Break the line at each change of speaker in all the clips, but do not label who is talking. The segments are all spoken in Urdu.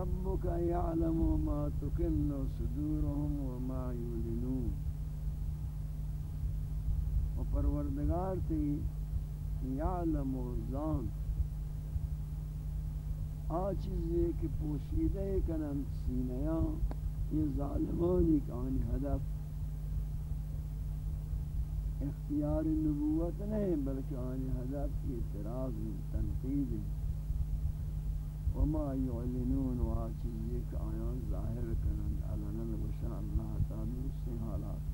وربك يعلم ما تكن صدورهم وما يعلنون۔ وپروردگار تی یعلم و زان آ چیزی کہ پوشیدہ کنن سینیاں، یہ ظالمانی کان ہدف۔ اختیار نبوت نہیں، بلکہ آن حضرت کی اعتراض، تنقید۔ ہے وما يعلنون واچیز ایک آیان ظاہر کنن علنا وشاء اللہ تعالی سے حالات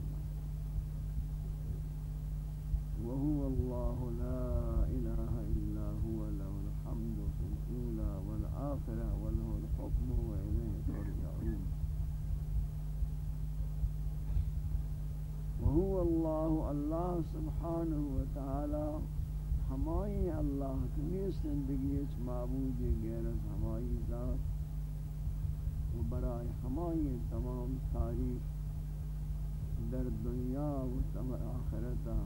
وهو الله لا إله إلا هو له الحمد في الأولى والآخرة وله الحكم وإليه ترجعون. وهو الله الله سبحانه وتعالى ہمائی اللہ کی زندگی اس معبود غیر ہمائی ذات و برائے ہمائی تمام تاریخ در دنیا و تم آخرتا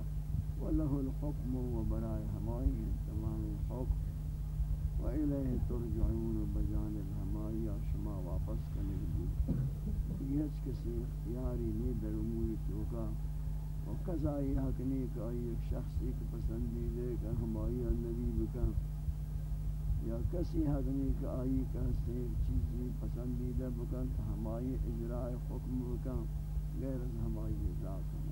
و له الحکم و برائے ہمائی تمام حکم و الیہ ترجعون و بجانب ہمائی شما واپس کرنے کی یہ کسی اختیاری نہیں در امور توکا و قضائی حق نہیں کہ آئی ایک شخصی کی پسندیدے کہ ہم نبی بکن. یا کسی حق نہیں کہ آئی کہستے ایک چیزی پسندیدہ بکن کہ اجراء حکم بکن. غیر از ہم آئی ذات ہم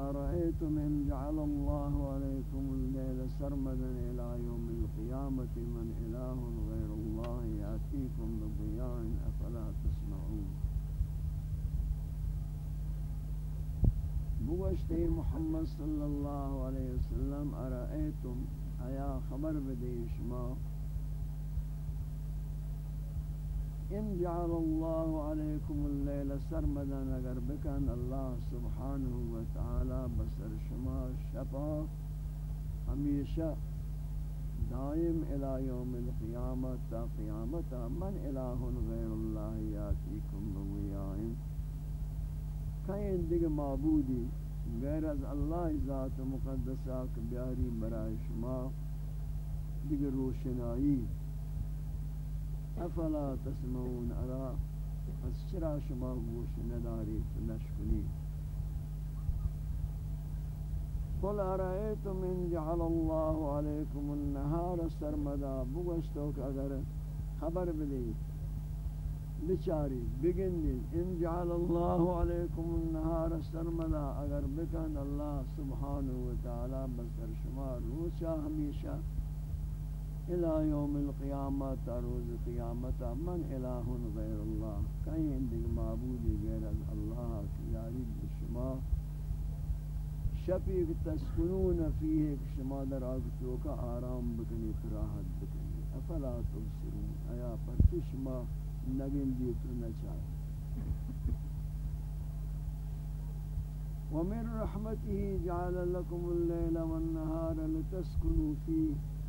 قل أرأيتم إن جعل الله عليكم الليل سرمدا إلى يوم القيامة من إله غير الله يأتيكم بضياء أفلا تسمعون. بوشتي محمد صلى الله عليه وسلم أرأيتم؟ أيا خبر بديش ما؟ ان جعل اللہ علیکم اللیل سرمدا، اگر بکن اللہ سبحانہ وتعالی بسر شما شفا، ہمیشہ دائم الى یوم القیامت، تا قیامت من الہ غیر اللہ یاتیکم بویائن کہیں دیگه معبودی غیر از اللہ ذات مقدسہ بیاری برای شما دیگه روشنائی أفلا تسمعون ارا پس چرا شما گوش نداری نشکنی قل ارائیتم إن جعل اللہ علیکم النهار سرمدا؟ بگشتو کہ اگر خبر بدید بچاری بگندید. إن جعل اللہ علیکم النهار سرمدا؟ اگر بکن اللہ سبحانہ وتعالی بسر شما روچا ہمیشہ الى يوم القيامت روز قیامت، من الہ غیر اللہ، کہیں دیگر معبود غیر اللہ کی یاری بشما شفیق تسکنون فیہ شما در آگتو کا آرام بکنی فراحت بکنی افلا تبصرون ایا پر چشما نگن دیتو نچاہے ومن رحمته جعل لكم الليل والنهار لتسكنوا فيه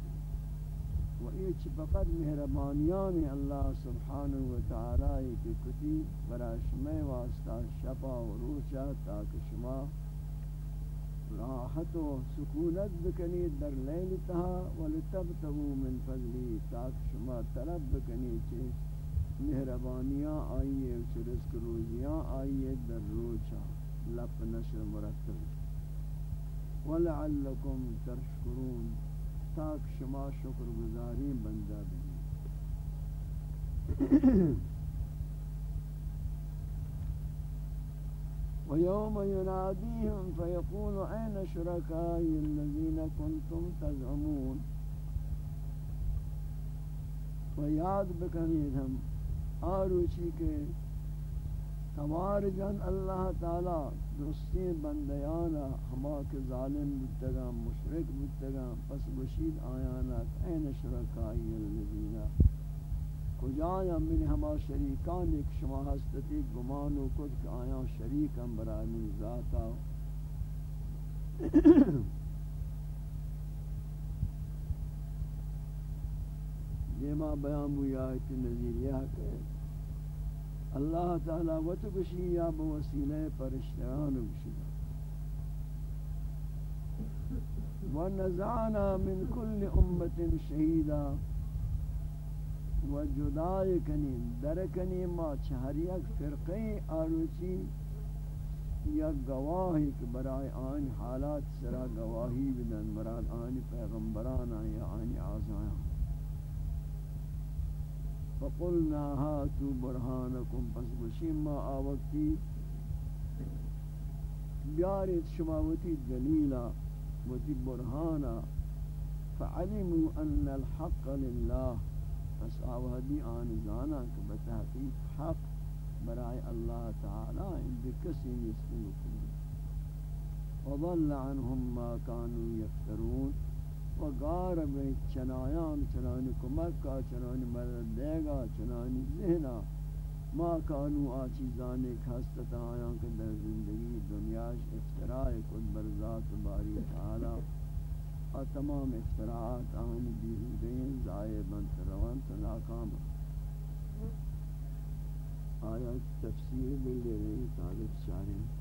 و ایچ فقط مہربانیان اللہ سبحانہ و تعالی کی کتی برای شما واسطہ شپا و روچا تاک شما راحت و سکونت بکنی در لیل تہا ولتبتغو من فضلی تاک شما طلب بکنی چے مہربانیاں آئیے چے رزق روزیاں آئیے در روچا لپ نشر مرتب. ولعلکم ترشکرون تاک شما شکر گزاری بندہ بنی ويوم يناديهم فيقول أين شركائي الذين كنتم تزعمون. وياد بکنید آروچی کے تمار جن اللہ تعالی درستی بندیانا ہما کے ظالم بودتگا مشرک بودتگا پس بشید آیانا، این شرکائی الذین۔ کجایا من ہما شریکان؟ ایک شما ہستتی گمان و کد کہ آیا شریکم برای من ذاتا۔ دیما بیان بوئی آیت نظیریہ کہ اللہ تعالی وتبشی یا بوسیلہ پرشتیان بشی ونزعنا من كل امت شہیدہ و جدای کنیم درکنیم ما چهر یک فرقه آروچی یا گواهی که برای آن حالات سرا گواهی بدن مراد آن پیغمبران یا آن آزایان فقلنا هاتو برهانکم پس بشیم ما آوکتی بیارید شما وتی دلیلا وتی برهانا فعلموا ان الحق لله. پس آوہدی آن زانا کہ بتحقیق حق برائے اللہ تعالی اند کسی نسل کنی وضل عنهم ما كانوا يفترون وغار بے چنایان، چنانی کمک کا، چنانی مدد دے گا چنانی ذہنا ما کانو آ چیزان خستتا آیاں کہ در زندگی دنیاش افتراء کد برزات باری تعالی۔ اور تمام افتراعات آن بیہودین ضائع بنت روان تو ناکام۔ آیا تفسیر بلے رہی، طالب چارے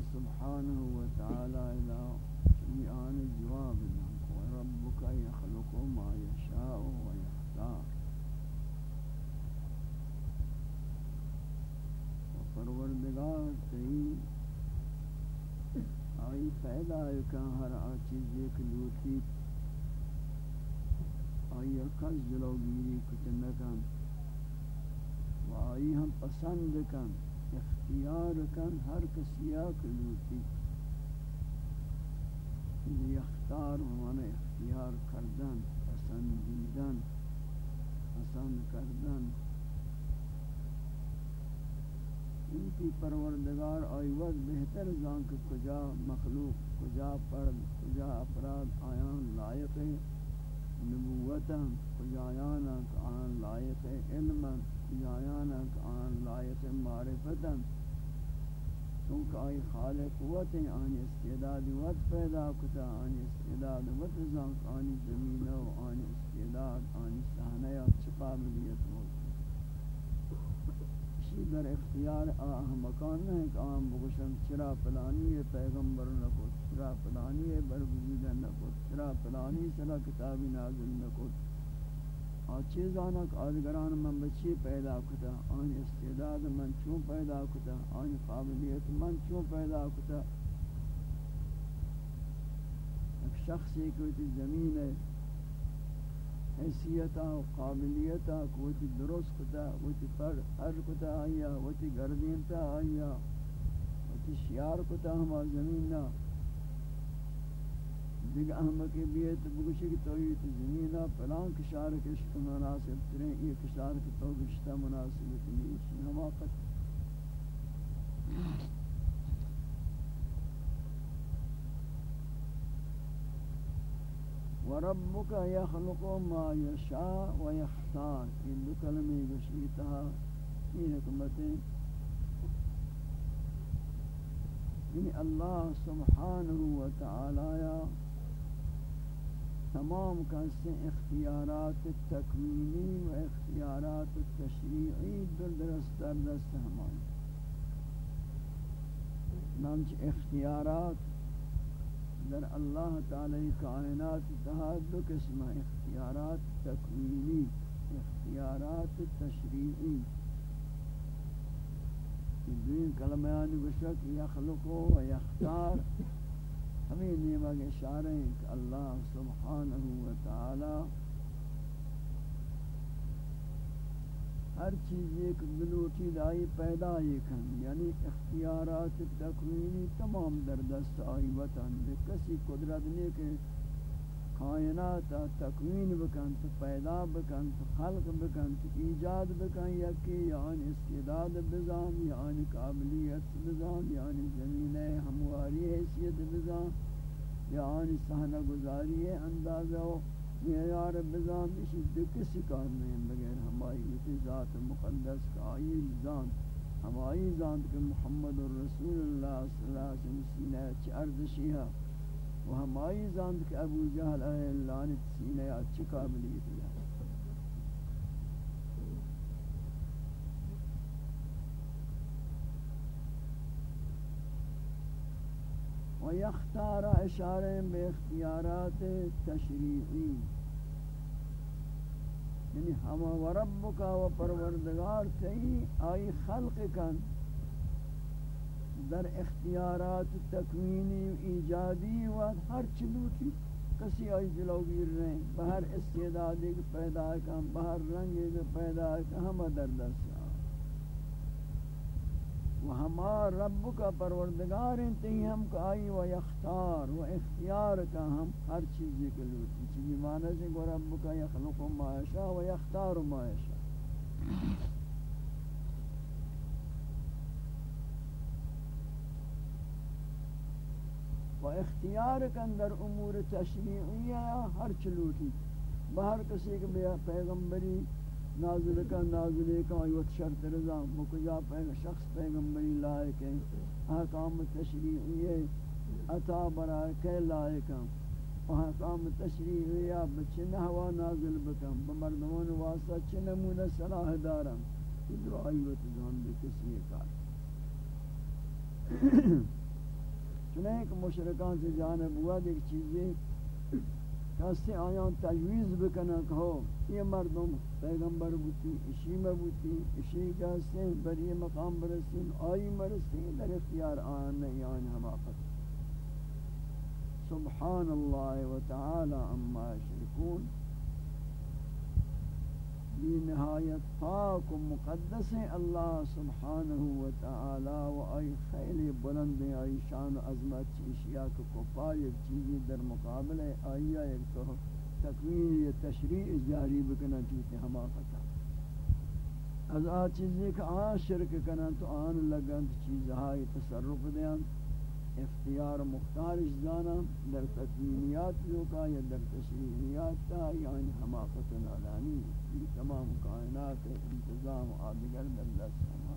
اللہ سبحانہ وتعالی الہ شمیعان جواب دن وربک ما یشاء و یختار پروردگار تئی آئی پیدا ہے کہ ہر آچیز ایک لوٹی آئی کس جلوگیری کتنکن و آئی ہم پسند کن. اختیار کن ہر کسیا کلوتی اختار ہمانا اختیار کردن پسندیدن پسند کردن. ان کی پروردگار آئی وقت بہتر زان کہ کجا مخلوق، کجا پرد کجا افراد آیان لائق ہے نبوتا کجایانا آن لائق علما کجایانا آن لائق معرفتا چونکہ آئی خالق قوت ہیں آنی استعداد وقت پیدا کتا آنی استعداد وقت زنک آنی زمین و آنی استعداد آنی سہنہ یا چپا ملیت چقابلیت اسی در اختیار آہ مکان نہیں کہ آم بگشن چرا پلانی ہے پیغمبر نکو چرا پلانی ہے برگزیدہ نکو چرا پلانی سلا کتابی نازل نکو آ چیزانا کہ آدگران من بچی پیدا کتا آن استعداد من چون پیدا کتا آن قابلیت من چون پیدا کتا. ایک شخصی کوئی زمین ہے حیثیتا و قابلیتا کوئی درست کتا کوئی پر ہر کتا آیا کوئی گردینتا آیا کوئی شیار کتا ہما زمیننا دیکھ احمد کے بیت بگوشی کی تویت زمینہ پلان کشار کشت مناسب ترین یہ کشار کی تو گشتہ مناسب ترین ہما قد وربك يخلق ما يشاء ويختار یہ دو کلمے گشیتا یہ حکمتیں یعنی اللہ سبحانہ وتعالی تمام کسے اختیارات تکوینی و اختیارات تشریعی در درست در دست ہماری نامچ اختیارات در اللہ تعالی کائنات تحاد دو قسم اختیارات تکوینی، اختیارات تشریعی. دوین کلمیانی بشک یخلقو و یختار. ہمیں نیمہ کے اشارے ہیں کہ اللہ سبحانہ و تعالی ہر چیز ایک بلوٹی دائی پیدا کن یعنی اختیارات تکوینی تمام در دست آئی وطن کسی قدرت نہیں کہ کائنات تکوین بکن، تو پیدا بکن، تو خلق بکن، تو ایجاد بکن، یکی یعنی استعداد بزان یعنی قابلیت بزان یعنی زمین ہمواری حیثیت بزان یعنی سہنہ گزاری اندازہ معیار بزان اسی دو کسی کار نہیں، بغیر ہمائی اسی ذات مقدس کا آئی زان، ہمائی زان کہ محمد الرسول اللہ صلی اللہ علیہ وسلم سینہ چی ارزشی ہے۔ و ہمائی زان کہ ابو جہل اے لعنت سینہ اچھی قابلیت ہے و یختار اشارے بے اختیارات تشریعی۔ یعنی ہم و ربک و پروردگار تئی آئی خلق کن۔ در اختیارات تکوینی و ایجادی و ہر چلوٹی کسی آئی جلوگیر رہیں بہر استعدادی کے پیدا کن بہر رنگی کے پیدا کن ہم در دست و ہما رب کا پروردگار انتہی ہم کا آئی و یختار و اختیار کا ہم ہر چیزی کے لوٹی چیزی معنی سے کہ رب کا یخلق و معاشا و یختار و معاشا و اختیار کا اندر امور تشریعیہ ہر چلوٹی بہر کسی کے بیا پیغمبری نازل کا نازل کا ایوت شرط رضا مکجا پیغ شخص پیغمبری لائق ہے، احکام تشریعی عطا برائے کہ لائق ہیں. احکام تشریعی بچے نحوا نازل بکم بمردمان واسطہ چھ نمونہ صلاح دارم ادرو ایوت جان بے کسی کار چنانکہ مشرکان سے جانب ہوا دیکھ چیزیں کسی آیان تجویز بکنن کہو یہ مردم پیغمبر بوتی اشی میں بوتی اشی کہستے ہیں بر یہ مقام برسین آئی مرسین در اختیار آن نہیں، آن حماقت سبحان اللہ و تعالی اما شرکون بی نہایت پاک و مقدس اللہ سبحانہ و تعالی و آئی خیلی بلند آئی شان و عظمت چیشیا کو کپا ایک چیزی در مقابل آئی ایک تو تکوین یا تشریع جاری بکنا چیتے ہما قطع از آ چیزی کہ آن شرک کنا تو آن لگن چیزہائی تصرف دیان۔ اختیار مختار اجزانا در تکوینیات کا یا در تشریحیات کا یعنی حماقت نالانی یہ تمام کائنات انتظام آدگر در دست ہما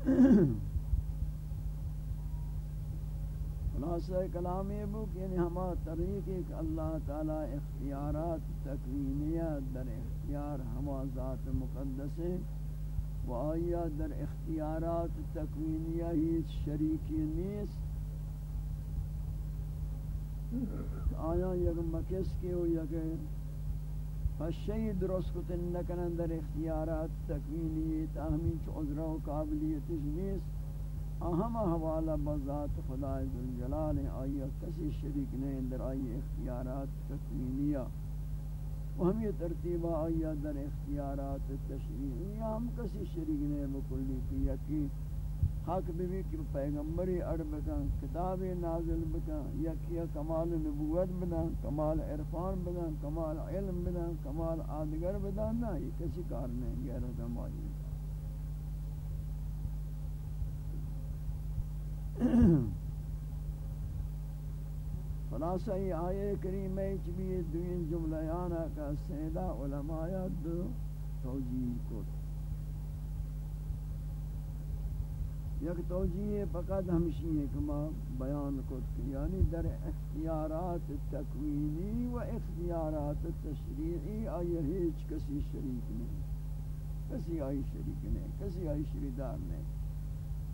خلاصہ کلام یہ بک یعنی ہما طریق ایک اللہ تعالی اختیارات تکوینیات در اختیار ہما ذات مقدس ہے۔ و آیا در اختیارات تکوینیہ ہیچ شریکی نیست. آیا یک مکس کے ہو یک فشی درست کتن نکنن در اختیارات تکوینی تاہمین چو عذرہ و قابلیتش نیست. اہم حوالہ بذات خدا ذوالجلال آیا کسی شریک نہیں در آئی اختیارات تکوینیہ؟ ہم یہ ترتیبہ آیا در اختیارات تشریعی ہم کسی شریک نے بکلی کیا کہ حق بھی کہ پیغمبری اڑ بکن، کتاب نازل بکن یا کمال نبوت بنا کمال عرفان بنا کمال علم بنا کمال آدگر بنا نا یہ کسی کار نہیں غیرت ہماری خلاصہ یہ آیے کریمہ چبی دوین جملیانا کا سیدہ علماء دو توجیہ کو۔ یک توجیہ فقط ہمشی ہے کہ ما بیان کو یعنی در اختیارات تکوینی و اختیارات تشریعی آئیے ہیچ کسی شریک نہیں، کسی آئی شریک نہیں، کسی آئی شریدار نہیں۔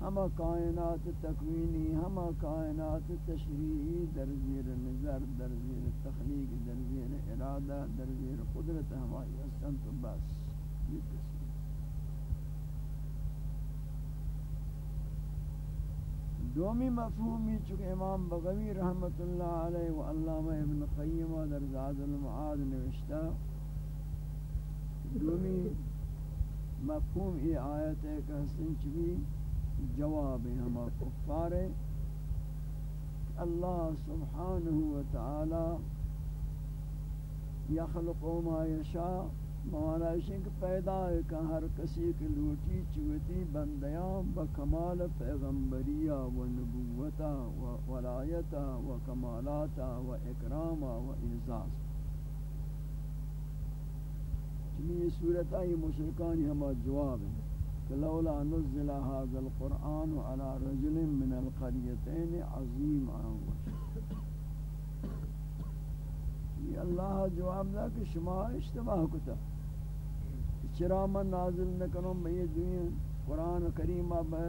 ہما کائنات تکوینی، ہما کائنات تشریعی در زیر نظر، در زیر تخلیق، در زیر ارادہ، در زیر قدرت ہماری ہستن تو بس. یہ کسی دومی مفہومی چکہ امام بغوی رحمت اللہ علیہ و علامہ ابن قیمہ در زاد المعاد نوشتا دومی مفہوم یہ آیت ہے کہ حسن چبی جواب ہما کفار اللہ سبحانہ و تعالی یخلق ما یشاء مولا شنک پیدا ہے کہ ہر کسی کی لوٹی چوتی بندیاں بکمال پیغمبریہ و نبوتا و ولایتا و کمالاتا و اکراما و اعزاز۔ چنین یہ صورتہ یہ مشرکانی ہما جواب ہے۔ لولا نزل هذا القرآن على رجل من القريتين عظيم آنوش یہ اللہ جواب دا کہ شما اشتباہ کتا. چرا من نازل نکنم بئی دنیا قرآن کریم با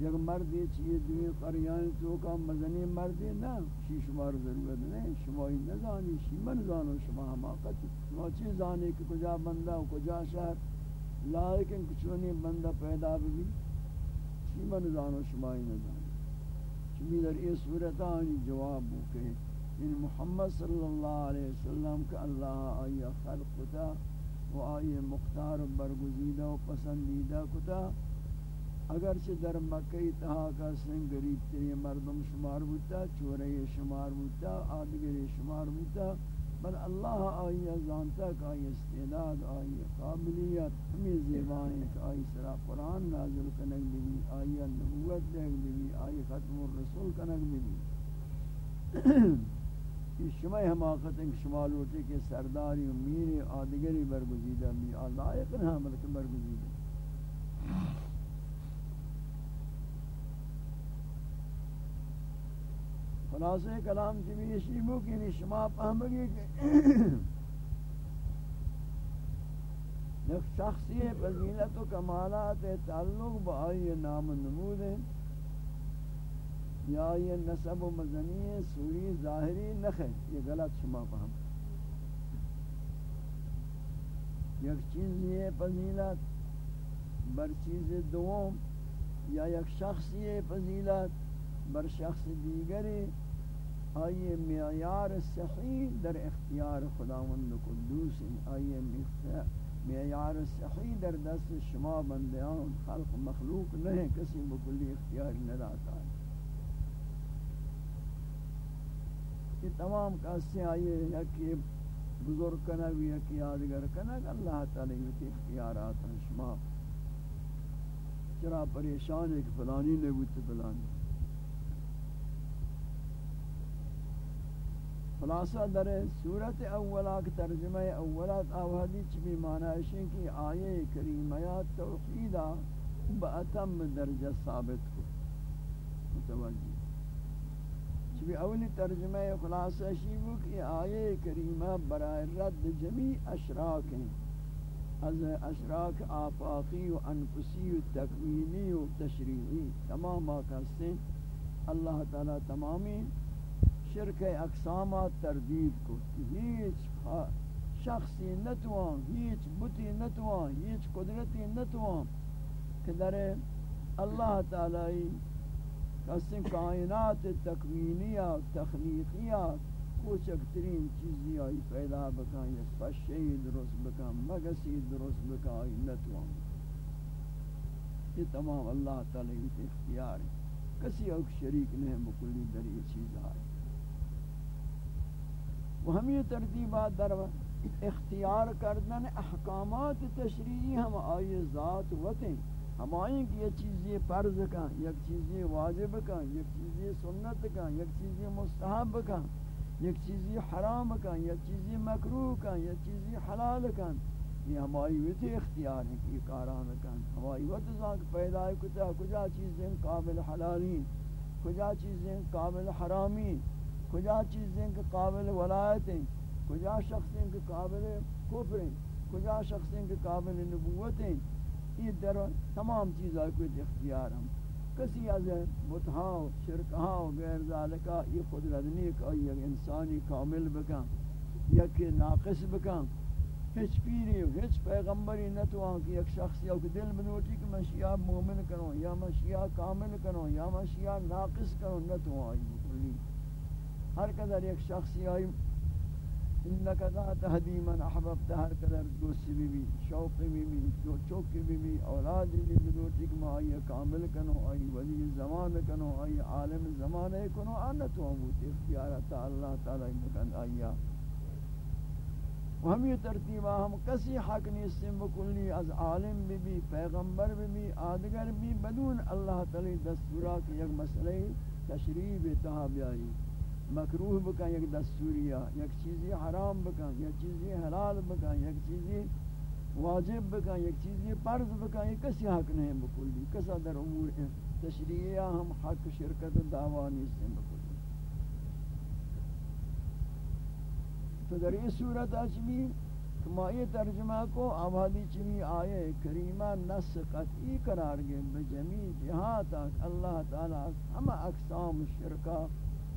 یک مردی چیئے دوئی قریان تو کا مزنی مردی نا شی شما رو ضرورت نہیں، شما ہی نزانی شی من زانو، شما حماقت شما چی زانی کہ کجا بندہ و کجا شہر؟ لیکن کچھونی بندہ پیدا بھی شی من زانو شما ہی نزانی چمی در یہ صورتانی جواب ہو کہ ان محمد صلی اللہ علیہ وسلم کہ اللہ آئی خلق کتا و آئی مختار برگزیدہ و پسندیدہ کتا۔ اگرچہ در مکہ تہا کا سن غریب تری مردم شمار بوتا، چورے شمار بوتا آدگری شمار بوتا بل اللہ آئی زانتا کہ آئی استعداد آئی قابلیت، ہمیں زیبائیں کہ آئی سرا قرآن نازل کنک بھی آئی نبوت دیکھ بھی آئی ختم الرسول کنک بھی یہ شمع حماقت انک شمال ہوتے کہ سرداری و میر آدگری برگزیدہ بھی اللہ اقنہ ملک برگزیدہ۔ خلاصہ کلام کی بھی یہ بو کہ شما فهمگی کہ ایک شخصی فضیلت و کمالات تعلق با آئی نام نمود ہے یا یہ نسب و مزنی سوری ظاہری نخے یہ غلط شما فهم یک چیز یہ فضیلت، بر چیز دوم، یا یک شخصی فضیلت، بر شخص دیگری۔ آئیے معیار صحیح در اختیار خداوند قدوس آئیے معیار صحیح در دست شما بندیان، خلق مخلوق نہیں کسی بکلی اختیار نداتا ہے یہ تمام کاسے آئیے یکی بزرگ کنگ یکی یادگر کنگ اللہ تعالی یکی اختیارات ہیں شما. چرا پریشان ہے کہ فلانی نے بوتے فلانی. خلاصہ در صورت اولا کی ترجمہ اولات آوہدی چبی معنی ہے کہ آیے کریمیات توحیدہ با درجہ ثابت کو متوجہ۔ چبی اولی ترجمہ خلاصہ شیبو کہ آیے کریمہ برائے رد جمیع اشراک ہیں۔ از اشراک آفاقی و انفسی و تکوینی و تشریعی تمام آقا سے اللہ تعالی تمامی شرک اقسامات تردید کو ہیچ شخصی نتوان، ہیچ بتی نتوان، ہیچ قدرتی نتوان کہ در اللہ تعالی کسی کائنات تکوینیہ، تخلیقیہ کوچک ترین چیزی آئی پیدا بکن یعنی یا سپشی درست بکن مگسی درست بکن آئی نتوان. یہ تمام اللہ تعالی اختیار ہے۔ کسی اوک شریک نہیں مکلی در یہ چیز آئی و ہمیں ترتیبات در اختیار کردن احکامات تشریعی ہم آئی ذات وطیں ہم آئیں کہ یہ چیزیں فرض کا یک چیزیں واجب کا یک چیزیں سنت کا یک چیزیں مستحب کا یک چیزیں حرام کا یک چیزیں مکروح کا یک چیزیں حلال کا یہ ہماری وطی اختیار ہیں کہ یہ کاران کن۔ ہماری وقت ذاک پیدا کتا کجا چیزیں قابل حلالین کجا چیزیں قابل حرامین کجا چیزیں کہ قابل ولایت ہیں، کجا شخصیں کہ قابل کفر ہیں، کجا شخصیں کہ قابل نبوت ہیں۔ یہ در تمام چیزیں کو اختیار ہم۔ کسی از بتہاں شرکہاں غیر ذالکہ یہ قدرت نہیں کہ یہ انسانی کامل بکن یا کہ ناقص بکن ہچ پیری ہچ پیغمبری نہ تو کہ ایک شخص یا کہ دل بنوٹی کہ میں شیعہ مومن کروں یا میں شیعہ کامل کروں یا میں شیعہ ناقص کروں نہ تو آئی ہر قدر ایک شخصی آئی انکا ذا تہدی من احببت، ہر قدر دوستی بھی بھی شوق بھی بھی چوکی بھی بھی اولاد بھی بھی دوٹی کما آئی، کامل کنو آئی، ولی زمان کنو آئی، عالم زمان کنو آنتو ہموت اختیارتا اللہ تعالی مکن آئی و ہم یہ ترتیبہ، ہم کسی حق نیستیم بکلی از عالم بھی بھی پیغمبر بھی بھی آدگر بھی بدون اللہ تعالی دستورہ کی یک مسئلہ تشریح بتہا بیائی۔ مکروہ بکن، یک دستوریہ یک چیزی حرام بکن، یک چیزی حلال بکن، یک چیزی واجب بکن، یک چیزی فرض بکن یہ کسی حق نہیں بکلی. کسا در امور تشریعیہ ہم حق، شرکت دعویٰ نیستیں بکلی. تو در یہ صورت اچمی کما یہ ترجمہ کو آبادی چمی آئے کریمہ نس قطعی قرار گئے بجمی جہات اللہ تعالیٰ ہم اقسام شرکہ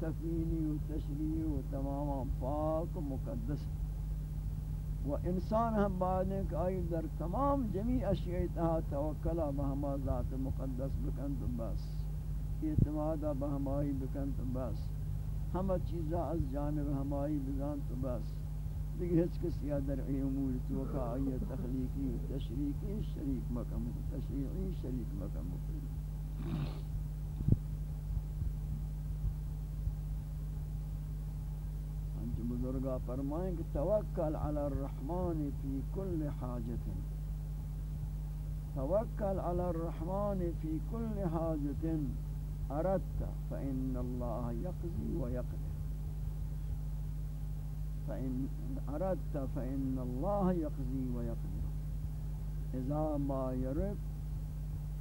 تکوینی و تشریعی و تمام پاک و مقدس و انسان ہم بعد کہ آئی در تمام جمی اشیاء تہا بہما ذات مقدس بکن تو بس. اعتمادہ بہمائی بکن تو بس. ہم چیزا از جانب ہمائی بزان تو بس. دیگه هیچ کسی در امور تو کا آیه تخلیقی و تشریکی شریک مکم تشریعی شریک مکم انچ بزرگا فرمائیں کہ توکل علی الرحمن فی کل حاجت توکل علی الرحمن فی کل حاجت اردت فإن الله يقضي ويقضي فإن أردت فإن الله يقضي ويقضي إذا ما يرد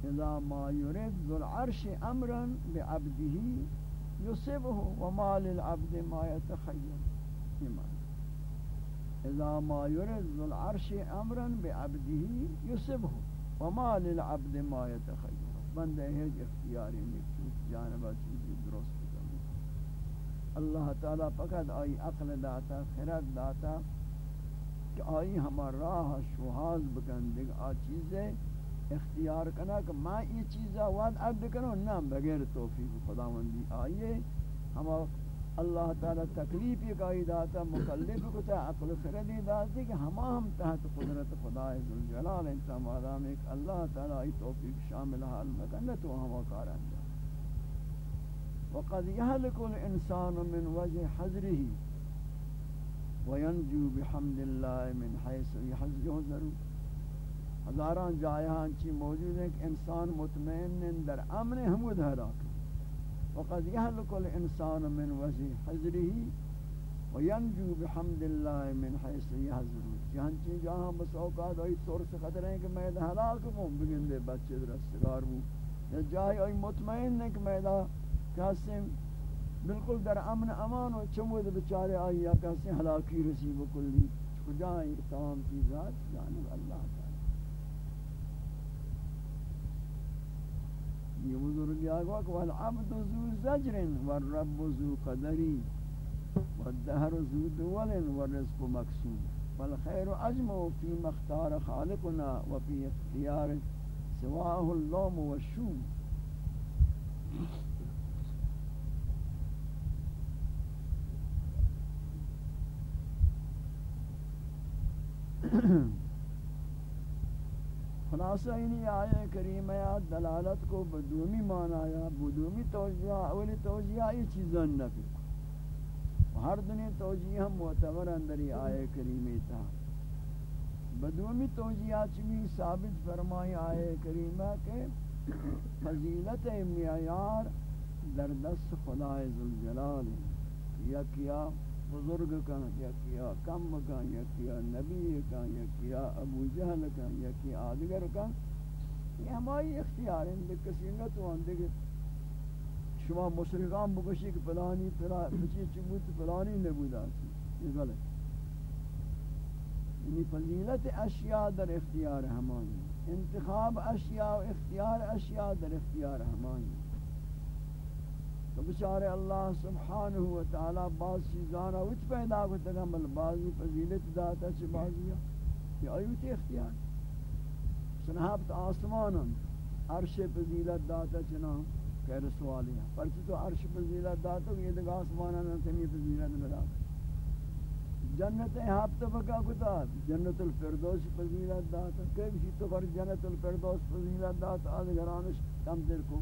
إذا ما يرد ذو العرش أمرا بعبده يصيبه وما للعبد ما يتخيل إيمان إذا ما يرد ذو العرش أمرا بعبده يصيبه وما للعبد ما يتخيل بندے ہج اختیاری نکتو جانبہ چیزی درست کرنے اللہ تعالیٰ فقط آئی عقل داتا، خرد داتا، کہ آئی ہمار راہ شوہاز بکن. دیکھ، آ چیزیں اختیار کنا کہ میں یہ چیزا وعد عبد کنو نہ بغیر توفیق خداوندی آئیے ہم اللہ تعالی تکلیف یہ کائی داتا، مکلف کتا عقل خردی داتی کہ ہم ہم تحت قدرت خدا ذوالجلال انتا مادام ایک اللہ تعالی ای توفیق شامل حال مکن تو ہم کاران جا۔ وقد يهلك الإنسان من وجه حذره وينجو بحمد الله من حيث يحذر ہزاران جایہاں چی موجود ہیں کہ انسان مطمئن در امن حمود حراک وقد يهلك الانسان من وجه حذره وينجو بحمد الله من حيث يحذر جہاں چی جہاں بس اوقات آئی طور سے خطر ہیں کہ میں ہلاک ہوں، بگن دے بچے درستگار ہوں. یا جائے آئی مطمئن ہے کہ میں کہتے بالکل در امن امان و چمود بچارے آئی یا کہتے ہیں ہلاکی رسی بکلی کجائیں تمام چیزات جانب اللہ یہ بزرگ آگوا کہ والعبد ذو زجر والرب ذو قدری والدهر ذو دول والرزق مقسوم والخير أجمع فيما اختار خالقنا وفي اختيار سواه اللوم والشوم. خلاصہ انہی آیہ کریمہ دلالت کو بدومی معنی بدومی توجیہ، اولی توجیہ یہ چیزاں نفی ہر دنیا توجیہ ہم معتبر اندری آیہ کریمی تا بدومی توجیہ چمی ثابت فرمائی آیہ کریمہ کے فضیلت معیار در دست خدای ذوالجلال یا کیا؟ بزرگ کن یا کیا کم کن یا کیا نبی کن یا کیا ابو جہل کن یا کیا آدگر کن. یہ ہماری اختیار ہیں کہ کسی نہ تو آن دیکھ شما مشرقان بکشی کہ پلانی پلانی چبوت پلانی نبود آسی. یہ غلط یعنی فضیلت اشیاء در اختیار ہمانی. انتخاب اشیاء و اختیار اشیاء در اختیار ہمانی. تو بچارے اللہ سبحانہ و تعالی بعض چیزانا وچ پیدا کرتا گا بل بعضی فضیلت داتا چھ بعضی یہ آیوت اختیار۔ سنحابت آسمانا عرش فضیلت داتا چنا خیر سوالی ہے پرچہ تو عرش فضیلت داتا یہ دگا آسمانا نتمی فضیلت ملا جنت ہفت بکا کتا جنت الفردوس فضیلت داتا کہ بشی تو پر جنت الفردوس فضیلت داتا آدھگرانش کم در کو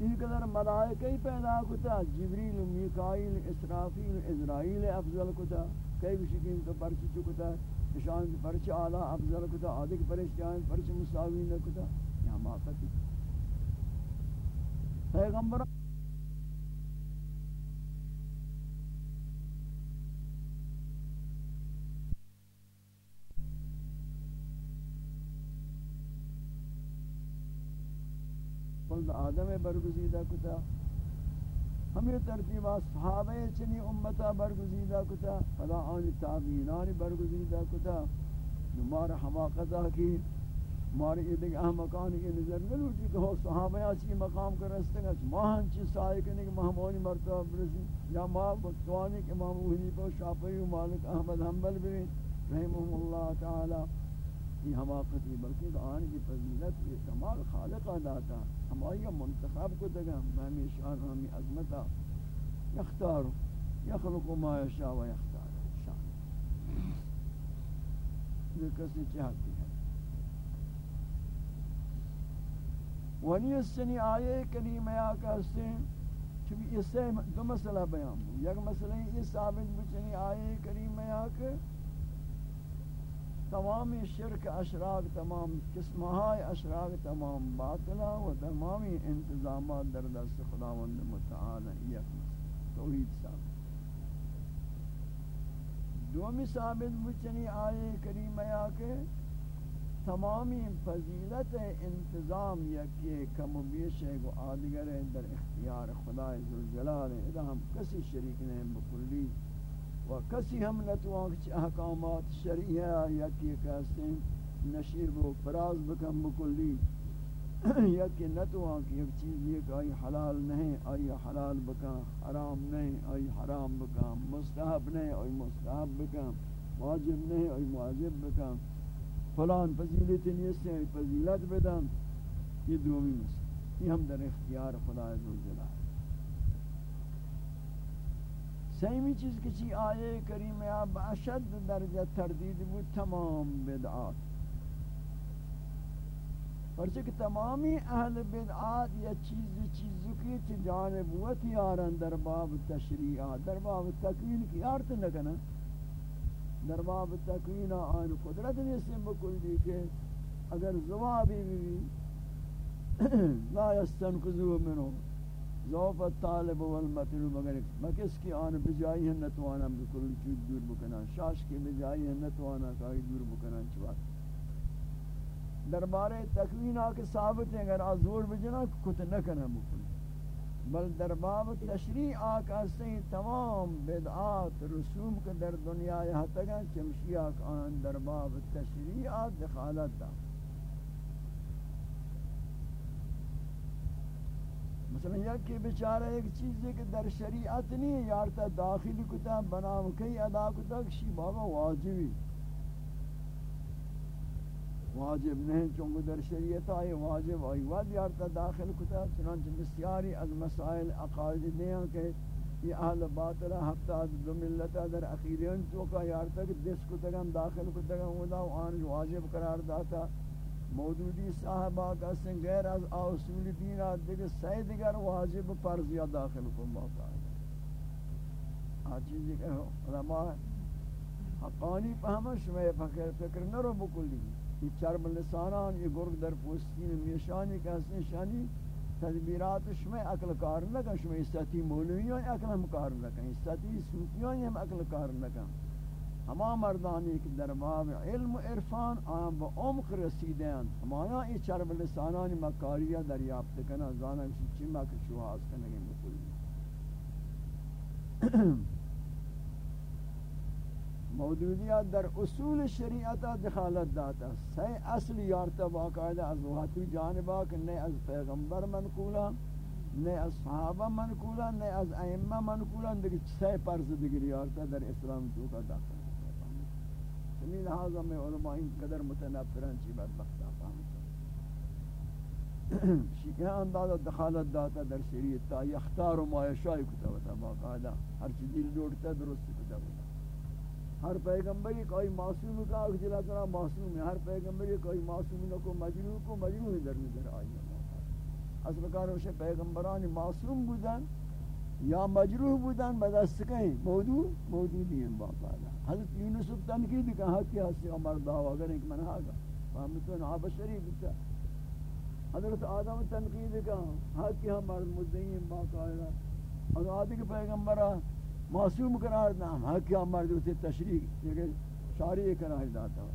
این قدر ملائکہ پیدا کتا، جبریل، میکائیل، اسرافیل، ازرائیل افضل کتا کئی بشکین تو پرچ چکتا، نشان پرچ اعلی افضل کتا، آدھک پرشتیان پرچ مساوی نہ کتا یہاں ماقتی پیغمبر خلد آدم برگزیدہ کتا۔ ہمیں ترتیبہ صحابہ چنی امتا برگزیدہ کتا۔ فلا آنی تابعینانی برگزیدہ کتا۔ نمار حماقتہ کی۔ ماری یہ دیکھ اہم کی نظر نلو جی کہ ہو صحابہ اچھی مقام کر رستے گا ماہن چی سائے کرنے کہ مہمونی مرتبہ برسی۔ یا ماہ بکتوانی کہ امام حنیفہ شافعی و مالک احمد حنبل بھی رحمهم اللہ تعالی۔ یہ حماقتی بلکہ آن کی فضیلت یہ کمال خالق داتا ہماری منتخب کو دگا ہمیں شان ہمیں عظمتا یختار یخلق ما یشاء و یختار۔ شان یہ کسی چاہتی ہے۔ ونی السنی آیے کریمہ یا کہتے ہیں چونکہ اس سے دو مسئلہ بیان ہو یک مسئلہ یہ ثابت بچنی آیے کریمہ یا کہ تمام شرک اشراق تمام قسمهای اشراق تمام باطلا و تمام انتظامات در دست خداوند متعال یک توحید ثابت. دومی ثابت بچنی آئے کریمہ یا کہ تمامی فضیلت انتظام یکی کم و بیش ہے کو آدگر در اختیار خدا ذوالجلال ہے اذا ہم کسی شریک نہیں بکلی و کسی ہم نتوان کچھ احکامات شریعہ یا کی کہتے ہیں نشیر و فراز بکم بکلی۔ یا کہ نتوان کی ایک چیز یہ کہ آئی حلال نہیں، آئی حلال بکم حرام نہیں، آئی حرام بکم مستحب نہیں، آئی مستحب بکم واجب نہیں، آئی واجب بکم۔ فلان فضیلت نیست ہے فضیلت بدم۔ یہ دومی مسئلہ یہ ہم در اختیار خدا عزوجلال سیمی چیز کچی آیے کریم یا باشد درجہ تردید بود، تمام بدعات. پرچہ تمامی اہل بدعات یا چیز چیزو کی چی جانبوت یارن در باب تشریعات در باب تکوین کی آرت نکنا در باب تکوین آن قدرت نیسے بکل دی کہ اگر زوابی بھی لا یستنکزو منو. ذوف الطالب والمطلوب مگر مکس کی آن بجائی ہیں نتوانا بکل چود دور بکنا شاش کی بجائی ہیں نتوانا کائی دور بکنا چوات دربارے تکوین آکے ثابت ہیں، اگر آزور بجنا کت نکنا بکل بل درباب تشریع آکا سے تمام بدعات رسوم کے در دنیا یہاں تکا چمشی آکا آن درباب تشریعات دخالت دا۔ مثلا یک کہ بیچارہ ایک چیز ہے کہ در شریعت نہیں یارتا داخلی کتا بنام کئی ادا کتا کشی بابا واجبی۔ واجب نہیں، چونکہ در شریعت آئی واجب آئی۔ واد یارتا داخل کتا چنانچہ بسیاری از مسائل اقاید دیاں کہ یہ اہل باطلہ ہفتہ دو ملتا در اخیرین تو کا یارتا کہ دس کتگم داخل کتگم ودا آن واجب قرار داتا۔ موجودی صاحبہ کا سن غیر از اصول دین دیگر سی دیگر واجب فرض یا داخل کو موقع ہے آجی کہ علماء حقانی فهمش میں فکر فکر نہ رو بکلی. یہ چرم لسانان یہ گرگ در پوستین میشانی کا سن شانی تدبیرات میں عقل کار نہ کہ شما استاتی مولویوں عقل ہم کار نہ کہ استاتی صوفیوں ہم عقل کار نہ کہ ہما مردانی کے درباب علم و عرفان آن با عمق رسیدن. ہمایا ای چرب لسانانی مکاریہ دریافت کنا زانا کسی چی مک شوحاز کنگی مکلی موجودیت در اصول شریعت دخالت داتا سی اصل یارتا باقاعدہ از وحاتی جانبا کہ نئے از پیغمبر منقولا نئے از صحابہ منقولا نئے از ائمہ منقولا دیکھ سی پرز دیگر یارتا در اسلام تو کا داخل چنین لہذا میں علماء ان قدر متنفرن چی بدبخت آفا شیعہ اندازہ دخالت داتا در شریعت تا یختار و مایشائی کتا ہوتا باقاعدہ ہر چی دل جوڑتا درست کتا ہوتا۔ ہر پیغمبری کوئی معصوم کا اجلا کرا، معصوم ہے۔ ہر پیغمبری کوئی معصوم نہ کو، مجنون کو، مجنون در نظر آئی اصل کار ہے پیغمبران معصوم بودن یا مجروح بودن، بدست کہیں، موضوع موجودی ہیں باقاعدہ حضرت یونس تنقید کہا کہ ہستی عمر دعوا اگر ایک منہا گا فہمتون آبشری بتا حضرت آدم تنقید کہا حق کہ ہم مرد مدعین باقاعدہ۔ اور آدھے کے پیغمبرہ معصوم قرار دیں ہم حق کہ ہم مرد اسے تشریح یعنی یہ شارع قرار داتا۔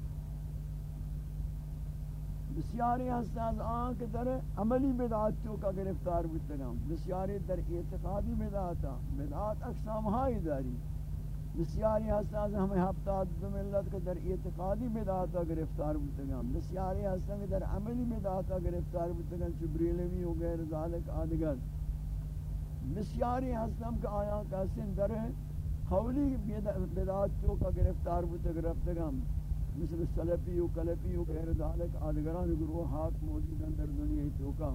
بسیاری ہستند آن کے در عملی بدعات کا گرفتار بودتگم بسیاری در اعتقادی بدعاتا بدعات اقسام ہائی داری۔ بسیاری ہستند ہمیں ہفتاد دو ملت کے در اعتقادی بدعاتا گرفتار بودتگم بسیاری ہستند در عملی بدعاتا گرفتار بودتگم چبریلوی و غیر ذالک آدگر۔ بسیاری ہستند کہ آیا کسین در قولی بدعات تو کا گرفتار بودتگم مثل سلفی و کلفی و غیر ذالک، آدگران، گروہ گروہات موجود ہیں در دنیا توکا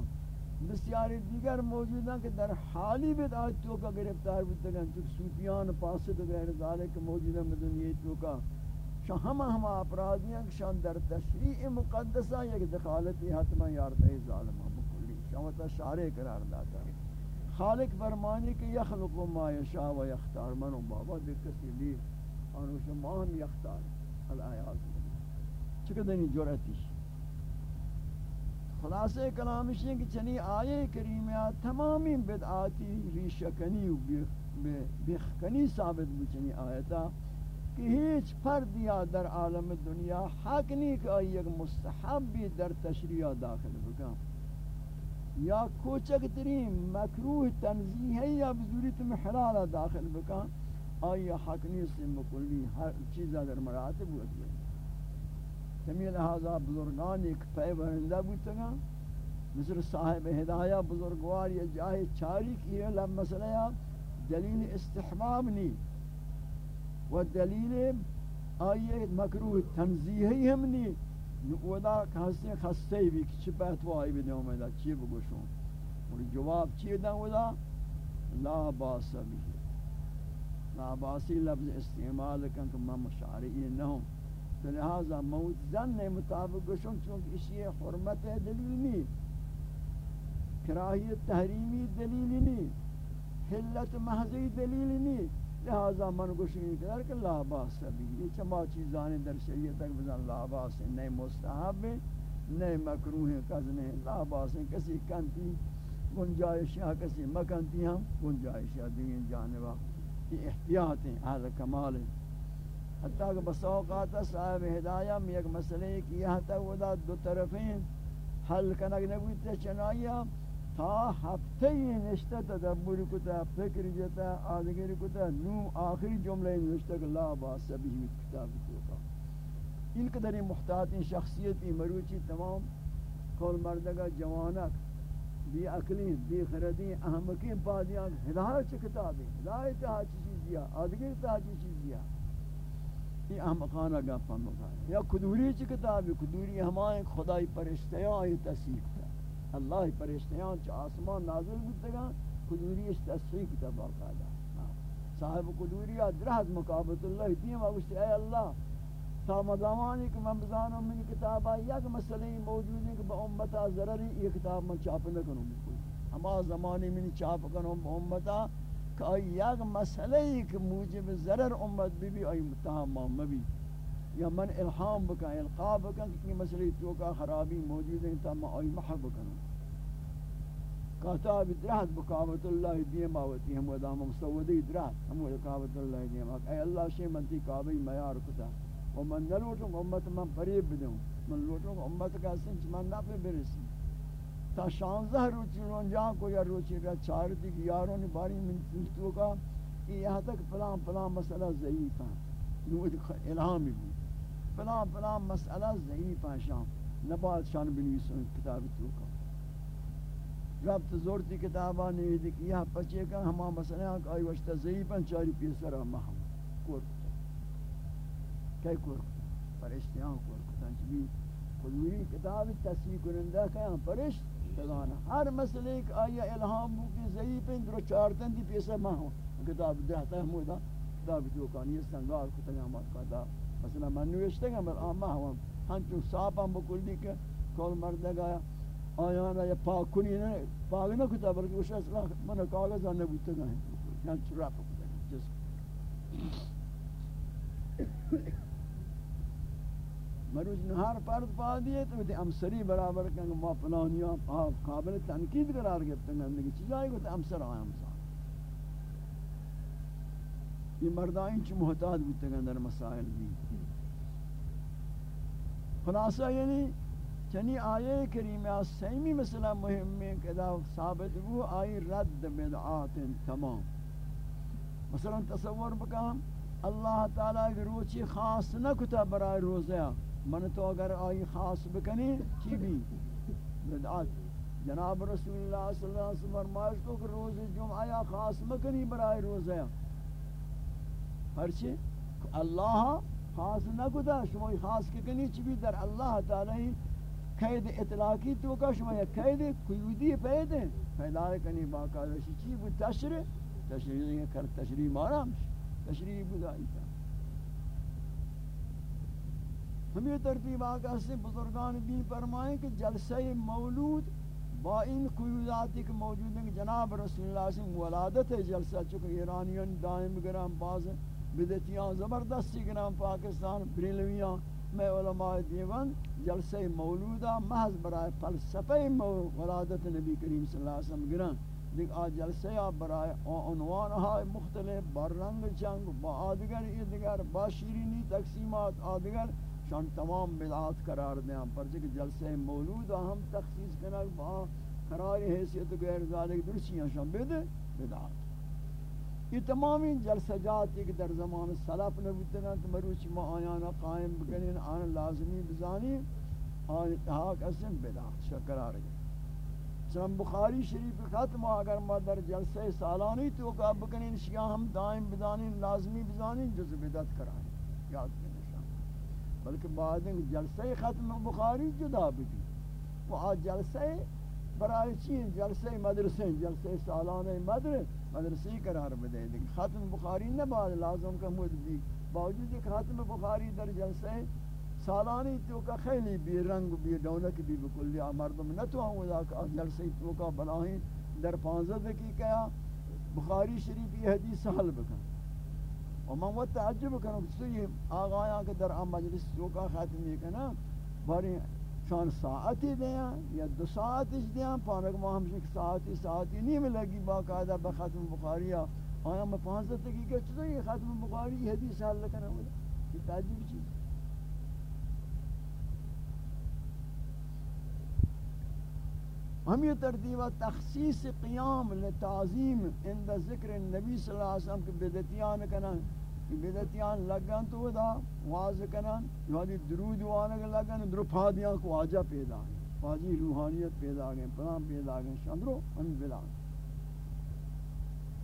بسیاری دیگر موجود ہیں کہ در حالی بھی بدعات توکا گرفتار بودتے ہیں چک صوفیان پاسد غیر ذالک موجود ہیں دنیا توکا شان ہم ہم اپرادی ہیں شان در تشریع مقدسہ یک دخالتی حتما یارتہ ظالمہ بکلی۔ شان وطا شارع قرار داتا ہے۔ خالق فرمانی کہ یخلق ما یشاء و یختار منو بابا دیکھ کسی لی اور اس ماہم یختار، الایاز چکہ دنی جرأتی خلاصہ کلامش ہے کہ چنی آیے کریمہ تمامی بدعاتی ریشکنی و بخکنی ثابت بھی چنی آیتا کہ ہیچ فردیا در عالم دنیا حق نہیں کہ آئی ایک مستحب بھی در تشریع داخل بکا یا کوچک ترین مکروح تنزیح ہے یا بزوریت محلال داخل بکا آئی حق نہیں سے مکلی ہر چیزہ در مراتب ہوتی ہے سمی لہذا بزرگان ایک پے برندہ بودتا مثل صاحب ہدایہ بزرگوار یا جاہی چاری کی ہے لب مسئلہ دلیل استحباب نہیں و دلیل آئیے مکروح تنزیحی ہم نہیں نقودا کہستے خستے بھی کچھ پہتو آئی بھی دیوں میں دا چی بگوشوں؟ اور جواب چی دا ودا لا باس بھی۔ لا باسی لفظ استعمال کن کہ میں مشارعی نہ ہوں۔ تو لہذا موت زن مطابق گشن، چونکہ اسی حرمت دلیل نہیں کراہیت تحریمی دلیل نہیں حلت محضی دلیل نہیں لہذا من گوشن کر کہ لا باس بھی یہ چما چیزاں در شریعت تک بزن لا باس نہیں مستحب نہیں مکروہ کذن لا باس، کسی کنتی گنجائش یا کسی مکنتی ہم گنجائش یا دین جانبا. یہ احتیاط ہیں اہل کمال ہیں. حتیٰ کہ بس اوقات صاحب ہدایہ میں ایک مسئلے کی یہاں تک ودا دو طرفیں حل کنگ نبویتے چنائیا تا ہفتے ہی نشتہ تدبر کتا، فکر جتا، آدھگر کتا، نو آخری جملے نشتہ کہ لا باس بھی کتاب کتا ان قدر محتاطی شخصیتی مروچی تمام کول مردگا جوانک بی عقلی، بی خردی، احمقی پادیاں ہدایت کتابی ہدایت ہا چیز دیا آدھگر تا چیز دیا یہ احمقانہ گپا مکا یا کدوری چی کتابی کدوری ہمائیں خدای پرشتیاں آئی تصحیق تا۔ اللہ پرشتیاں چا آسمان نازل بودتگا کدوری اس تصحیق تا باقا دا ہاں۔ صاحب کدوری درہت مقابط اللہ دیم آگوشتی اے اللہ، تا مدامانی کہ میں بزانوں من کتاب آئی یا مسئلہ موجود ہے کہ با امتا ضرری یہ کتاب میں چاپ نہ کروں ہما زمانی من چاپ کروں با امتا کہ آئی یک مسئلہ ہی کہ موجب ضرر امت بھی بھی آئی متہم مبی یا من الہام بکن القاء بکن کہ مسئلہ تو کا خرابی موجود ہے تا میں آئی محب بکنوں کہتا بھی درہت بکاوت اللہ دیم آوتی ہم ودا مستودی درہت ہم ودا کاوت اللہ دیم آوتی. اے اللہ شی منتی کعبی میار کتا. و من نلوٹوں امت من فریب بدوں من لوٹوں امت کا سنچ من نفع برسی. تا شانزہ روچی رون جہاں کو، یا روچی کا چار دی یاروں نے باری من پوچھتو کا کہ یہاں تک پلان پلان مسئلہ ضعیف ہے نوید الہامی بھی پلان پلان مسئلہ ضعیف ہے شام. نبات شان بنویسوں کتاب تو کا. ربط زورتی کتابہ نے یہ کہ یہ پچے کا ہما مسئلہ کہ آئی وشتہ ضعیف ہیں چاری پیسر محمد کور کتا کئی کور کتا پرشتیاں کور کتا چبی خدوری کتاب تصحیح کنندہ کہاں پرشت تگانا ہر مسئلے ایک آیا الہام بو کی ضعیف ہیں، درو چارتن دی پیسہ ماں ہوں۔ کتاب دہتا ہے مودا کتاب دوکانی ہے، سنگار کتا ہم کتا مثلا من نوشتے گا بل آمہ ہوں ہم چون صاحب ہم بکل دی کہ کول مردہ گایا آیانا یا پاک کنی نہ پاک نہ کتا، بلکہ اس اصلا من کاغذ آنے بوتے گا ہیں یہاں چرا پکتا ہے، جس۔ مروز نہار پرد پا دیئے تو تے امسری برابر کنگ ما فلانیاں قابل تنقید قرار گفتے ہیں اندگی چیزائی کو تے امسر آئے امسر یہ مردائیں چی محتاج بودتے ہیں در مسائل بھی۔ خلاصہ یعنی چنی آیے کریمہ سیمی مسئلہ مهم ہے کہ دا ثابت وہ آئی رد بدعات تمام۔ مثلا تصور بکام، اللہ تعالی روچی خاص نہ کتا برای روزہ من تو اگر آئی خاص بکنی چی بھی؟ بدعات جناب رسول اللہ صلی اللہ علیہ وسلم فرمائش کو کہ روز جمعہ یا خاص مکنی برای روزہ. ہرچی اللہ خاص نہ کتا، شما خاص کنی چی بھی در اللہ تعالی قید اطلاقی تو کا، شما یک قید قیودی پیدا پیدا کنی باقاعدہ چی بود؟ تشریح. تشریح کر تشریح مارا تشریح بدائی تا ہمیں ترتیب آقا سے بزرگان دین فرمائیں کہ جلسہ مولود با این قیوداتی کہ موجود ہیں۔ جناب رسول اللہ سے ولادت جلسہ چکہ ایرانیان دائم گرام باز بدتیاں زبردستی گرام پاکستان، بریلویاں، میں علماء دیوان، جلسہ مولودہ محض برائے فلسفہ ولادت نبی کریم صلی اللہ علیہ وسلم گران۔ دیکھ، آج جلسہ برائے عنوان ہائے مختلف برنگ چنگ با آدگر یہ دیگر با شیرینی تقسیمات، آدگر شان تمام بدعات قرار دیں پر چکہ جلسہ مولود ہم تخصیص کنک با قرار حیثیت غیر ذالک درسیاں شان بدے بدعات۔ یہ تمامی جلسہ جات ایک در زمان سلف نبوتگان تو مروچ ما آیانا قائم بکنین، آن لازمی بزانی، آن اتحاق اسم بدا شکر آرگی سلام بخاری شریف ختم اگر ما در جلسہ سالانی تو کہ بکنین، شیعہ ہم دائم بدانین لازمی بزانین جز بدت کرائیں یاد کے بلکہ بعد جلسہ ختم بخاری جدا بھی وہ آج جلسہ برای چین، جلسہ مدرسے، جلسہ سالانہ مدرسے مدرسی قرار بدے۔ لیکن ختم بخاری نہ بعد لازم کا مود بھی باوجود کہ ختم بخاری در جلسے سالانی تو کا خیلی بی رنگ بی دولت بھی بکل یا مردم نہ تو ہوں کہ جلسے تو کا بناہیں در 15 دقیقہ بخاری شریف یہ حدیث حل بکن۔ اور من وہ تعجب کروں کہ یہ آغایاں کہ در مجلس تو کا ختم یہ کنا باری شان ساعتی دیا یا دو ساعتش دیا پانک ما ہمشن ساعتی ساعتی نہیں میں لگی باقاعدہ بختم بخاری آیا میں پانچ سات کی کہ چطور یہ ختم بخاری حدیث حال لکھنا ہوگا یہ تعجب چیز ہم یہ ترتیبہ تخصیص قیام لتعظیم اند ذکر النبی صلی اللہ علیہ وسلم کے بدتیان کنا بدتیان لگن تو دا واز کنن یعنی درود وانگ لگن در پادیاں کو آجا پیدا ہے واجی روحانیت پیدا گئے پلان پیدا گئے شاندرو ہم بلا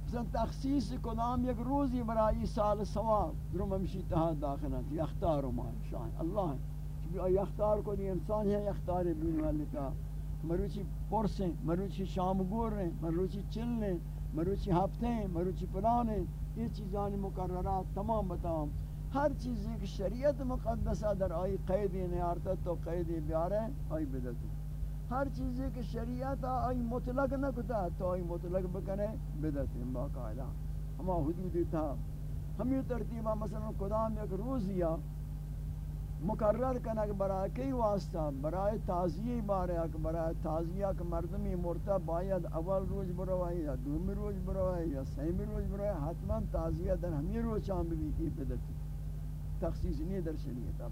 مثلا تخصیص کدام یک روزی برائی سال سواب درو ممشی تہا داخلہ تھی اختار ما شاہ اللہ ہے اختار کو دی انسان ہے اختار بین والکا مروچی پرسیں، مروچی شام گور رہیں مروچی چلنے، مروچی ہفتے مروچی پلانے یہ چیزان مقررات تمام بتاؤں ہر چیز ایک شریعت مقدسہ در آئی قیدی نیارتا تو قیدی بیارے آئی بدتی ہر چیز ایک شریعت آئی مطلق نہ کتا تو آئی مطلق بکنے بدتی باقاعدہ. ہما حدودی تھا. ہمیں ترتیبہ مثلا قدام ایک روزیہ مقرر کنک برای کی واسطہ؟ برای تازیہ بارے اک، برای تازیہ کہ مردمی مرتا باید اول روز بروائی یا دومی روز بروائی یا سیمی روز بروائی، حتما تازیہ در ہمی روز چاہم بھی کی بدتی؟ تخصیص نہیں در شریعت اب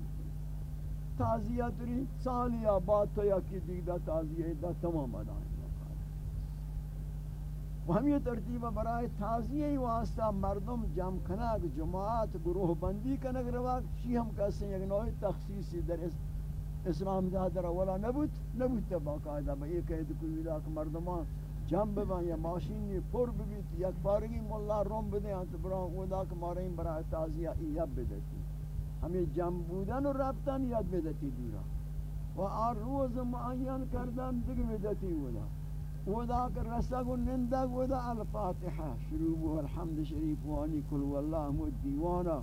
تازیہ تری سالیہ بات تو یا کی دیگ دا دا تمام ادائیں۔ و ہم یہ ترتیب برائے تازیہ واسطہ مردم جمع کنک جماعت، گروہ بندی کنک رواق، چی ہم کہتے ہیں یک نوع تخصیصی در اسلام جہاں اولا نبوت نبوت تا باقاعدہ با یہ قید کوئی ویلا کہ مردمان جمع ببن یا ماشینی پر ببیت، یک بارگی مولا روم بدیں تو بران اودا کہ مارین برائے تازیہ ایب بدتی۔ ہمیں جمع بودن و ربطن یاد بدتی دورا و آر روز معین کردن دیگه بدتی اولا۔ ودا کر رسا کو نندا ودا الفاتحہ، شروع و الحمد شریف، وانی کل والله مد دیوانا.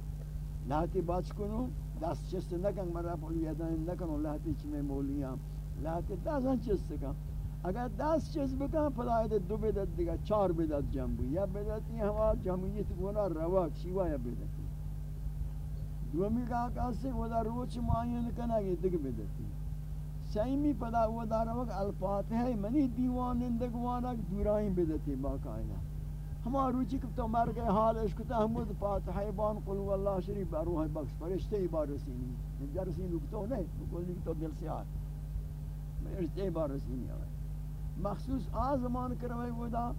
لاتی بچ کنو، دست چست نکن مرا پول یدان نکن الله تی چ مولیاں. لاتی دست چست کن. اگر دست چست بکن پلای دو بدت دیگه، چار بدت جنبو یا بدت این ہوا جمعیت گونا روا، شیوا یا بدت. دومی کہا کسی ودا روچ معین کنگی دیگه بدتی. سیمی پدا وہ دارا وقت الفاتحہ منی دیوان اندگوانا دورائیں بدتی باقاعدہ ہما روچی کب تو مر گئے حال اشکتا حمود فاتحہ بان قلو اللہ شریف روح بخش فرشتے ہی بار رسینی۔ جا رسین لکتو نہیں بکل لکتو دل سے آئے ارتے بار رسی نہیں آئے مخصوص آزمان کروائی ودا،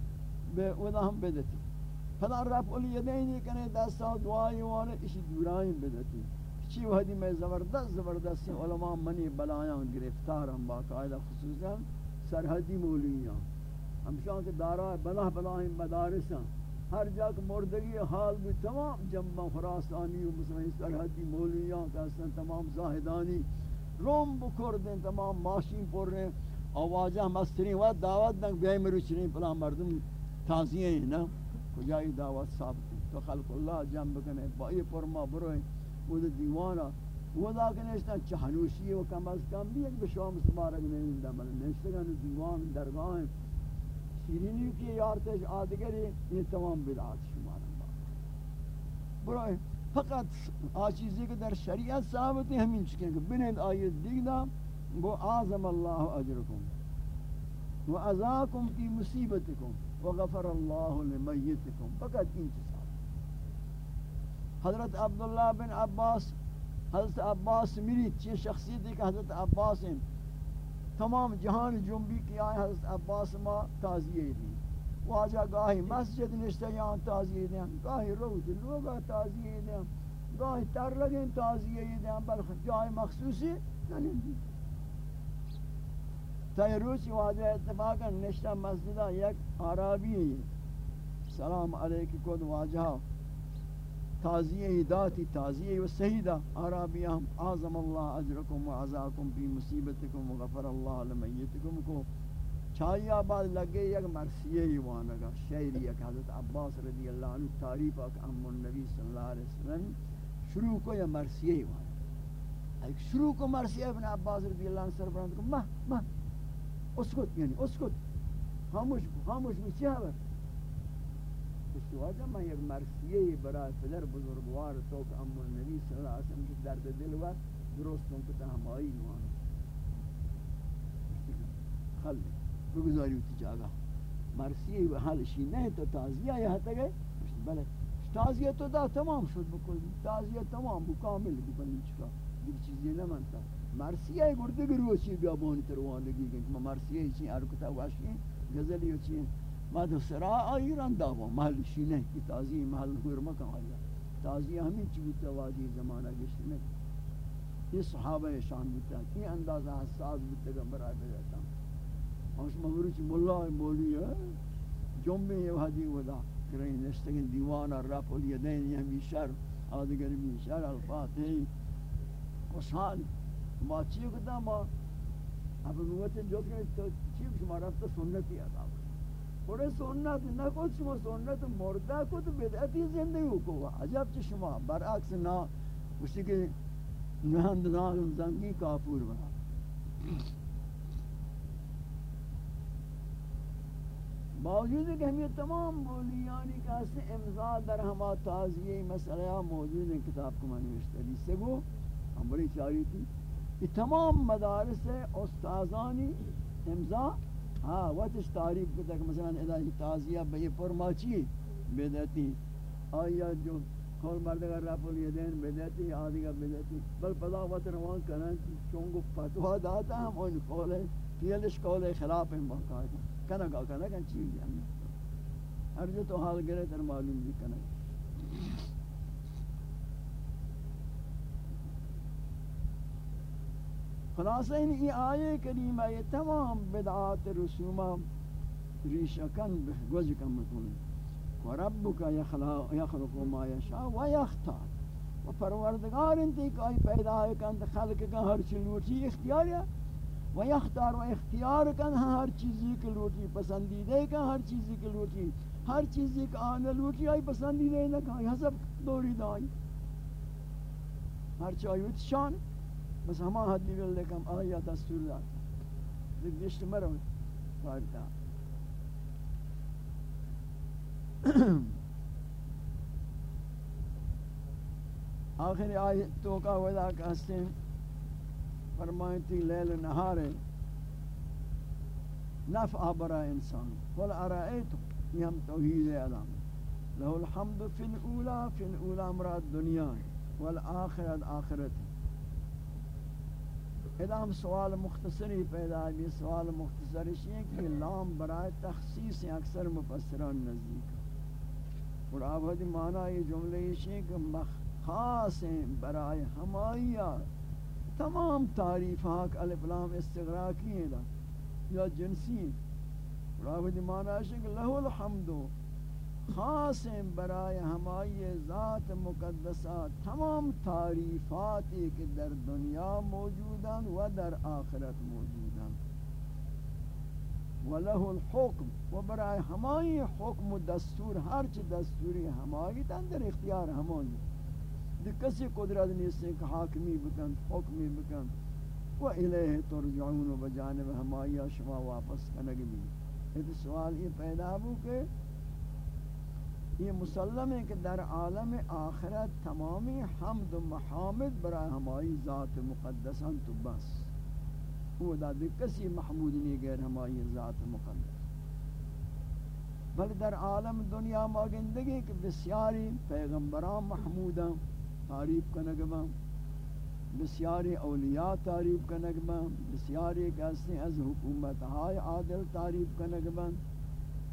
بے ودا ہم بدتی۔ فلا رب اولی یدینی کنے دستا دعائی وانا اسی دورائیں بدتی۔ چی وحدی میں زبردست زبردست علماء منی بلایاں گرفتار ہم باقاعدہ خصوصا سرحدی مولیاں ہم شان کے دارا بلا بلائیں مدارساں۔ ہر جاک مردگی حال بھی تمام جمع خراسانی و مسلمان سرحدی مولیاں کا تمام زاہدانی۔ روم بکر دیں تمام ماشین پر رہے آوازہ مسترین و دعوت نک بیائی مروچنین پلا مردم تازیہ ہیں نا کجائی دعوت ثابت تو خلق اللہ جمع بکنے بائی پرما بروئیں وہ دیوانا وہ دا کہ نشتا چہنوشی و کم از کم بھی ایک بشام سمارک نہیں دا نشتا کہ دیوان درگاہیں شیرینی کی یارتش آدگری یہ تمام بدعات شمارن برای فقط آچیزی کہ در شریعت ثابت ہیں ہمیں چکیں کہ بنید آیت دیگ دا وہ اعظم اللہ اجرکم. و ازاکم کی مصیبتکم. و غفر اللہ لمیتکم. فقط ان چیز حضرت عبداللہ بن عباس، حضرت عباس مرید چی شخصیت ہے کہ حضرت عباس ہیں۔ تمام جہان جنبی کی آئے حضرت عباس ما تازیہ دی۔ واجہ گاہی مسجد نشتے یہاں تازیہ دیں گاہی روز لوگا تازیہ دیں گاہی تر لگیں تازیہ دیں بلکہ جائے مخصوصی نہیں دی۔ تیروچ واجہ اتفاقا نشتہ مسجدہ یک عرابی ہے۔ سلام علیکی کود واجہ۔ تازیہ داتی تازیہ و سہیدہ عرابی ہم اعظم اللہ اجرکم و عزاکم بی مصیبتکم و غفر اللہ لمیتکم کو۔ چھائی آباد لگے یک مرسیہ ہی وانگا شعری یک حضرت عباس رضی اللہ عنہ تعریف اک ام النبی صلی اللہ علیہ وسلم شروع کو یا مرسیہ ہی وانگا ایک شروع کو مرسیہ ابن عباس رضی اللہ عنہ سربراند کو مہ مہ، اسکت یعنی اسکت۔ خاموش خاموش بچی حبر اس وجہ میں ایک مرثیہ برای پدر بزرگوار تو کہ ام النبی صلی اللہ علیہ وسلم کی درد دل و درست ان کو تہمائی نوان خل بگزاری ہوتی جاگا مرثیہ و حال شی نہیں تو تازیہ یہ ہتا گئے بلے تازیہ تو دا تمام شد بکل تازیہ تمام بکامل بکنی چکا دیکھ چیزی نہ منتا مرثیہ گردے گروہ چی بیابانی تروان لگی گئی مرثیہ چی؟ ارکتا واشی غزلی چی؟ بعد سرا ایران داوا محل شینه کی تازی محل حرمه کا آیا. تازی ہمیں چبوتا واجی زمانہ گشت نے یہ صحابہ شان بوتا کی اندازہ حساس بوتا کا برائے بیتا اس مغرچ مولا مولی ہے جمعے یہ حدی ودا. کریں نشتگن دیوان رب الیدین یہ بھی شر آدگر بھی شر الفاتح خوشحال. ما چیو کتا ما اب نوت جو کہ چیو شما رفتا سنتی عذاب اور سنت، نہ کو شما سنت مردہ کو تو بدعتی زندگی کو۔ عجب چ شما، برعکس نہ اسی کے نہند نام زنگی کافور بنا۔ موجود ہے یعنی کہ ہم یہ تمام بولیانی کا سے امضا در ہما تازیہ مسئلہ موجود ہے کتاب کو میں نوشتری سے گو ہم بڑی چاہی تھی یہ تمام مدارس استاذانی امضا ہاں وقتش تعریف کرتا کہ مثلا ادائی تازیہ بے فرماچی بیدتی آیا جو کھول مردگا رب الیدین بیدتی آدھگا بیدتی بل پدا وقت روان کرن چونگو فتوہ داتا ہم ان کھول ہے پیلش کھول ہے خلاف ہیں۔ باقاعدہ کنگا کنگا چیز ہے ہر جو تو حال گرے تر معلوم بھی کنگا خلاصہ ان ای آیے کریمہ یہ تمام بدعات رسومہ ریشکن گوزکن مکنی و ربک یخلق ما یشاء و یختار. و پروردگار انتی کہ آئی پیدا ہے کن، خلق کن ہر چیز لوٹی اختیار ہے و یختار و اختیار کن ہر چیزی کی لوٹی پسندیدے کن ہر چیزی کی لوٹی. ہر چیزی کی آنے لوٹی آئی پسندیدے نہ کن حسب دوری دائی ہر چاہیوت شان. ہے بس ہما حدی ول لیکن آیا دستور داد؟ دیکھ گشت مرو فارتا آخر آیت تو کا ودا کہتے ہیں فرمائیتی لیل نہار نفع برا انسان. قل ارائیتو یہ ہم توحید علام لہو الحمد فی الاولا فی الاولا مراد دنیا. والآخرت آخرت. ادا ہم سوال مختصری پیدا ہے سوال مختصر ہے کہ لام برائے تخصیص اکثر مفسران نزدیک اور آبادی معنی یہ جملے یہ کہ خاص ہیں برائے ہمائیہ تمام تعریف حق الف لام استغراقی ہیں یا جنسی ہیں۔ اور آبادی معنی ہے کہ لہو الحمدو خاص ہیں برائے ہمائی ذات مقدسات تمام تعریفاتی کہ در دنیا موجودان و در آخرت موجودان وله الحکم، و برائے ہمائی حکم و دستور ہر چی دستوری ہمائی، تن در اختیار ہمائی. دی کسی قدرت نہیں کہ حاکمی بکن حکمی بکن و الیہ ترجعون، و بجانب ہمائی شما واپس کنگ بھی یہ سوال یہ پیدا ہو کہ یہ مسلم ہے کہ در عالم آخرت تمامی حمد و محامد برای ہماری ذات مقدسان تو بس۔ وہ دا کسی محمود نہیں غیر ہماری ذات مقدس۔ بل در عالم دنیا ماگندگی کہ بسیاری پیغمبران محمودان تعریف کا بسیاری اولیاء تعریف کا بسیاری کہتے ہیں، از حکومت ہائے عادل تعریف کا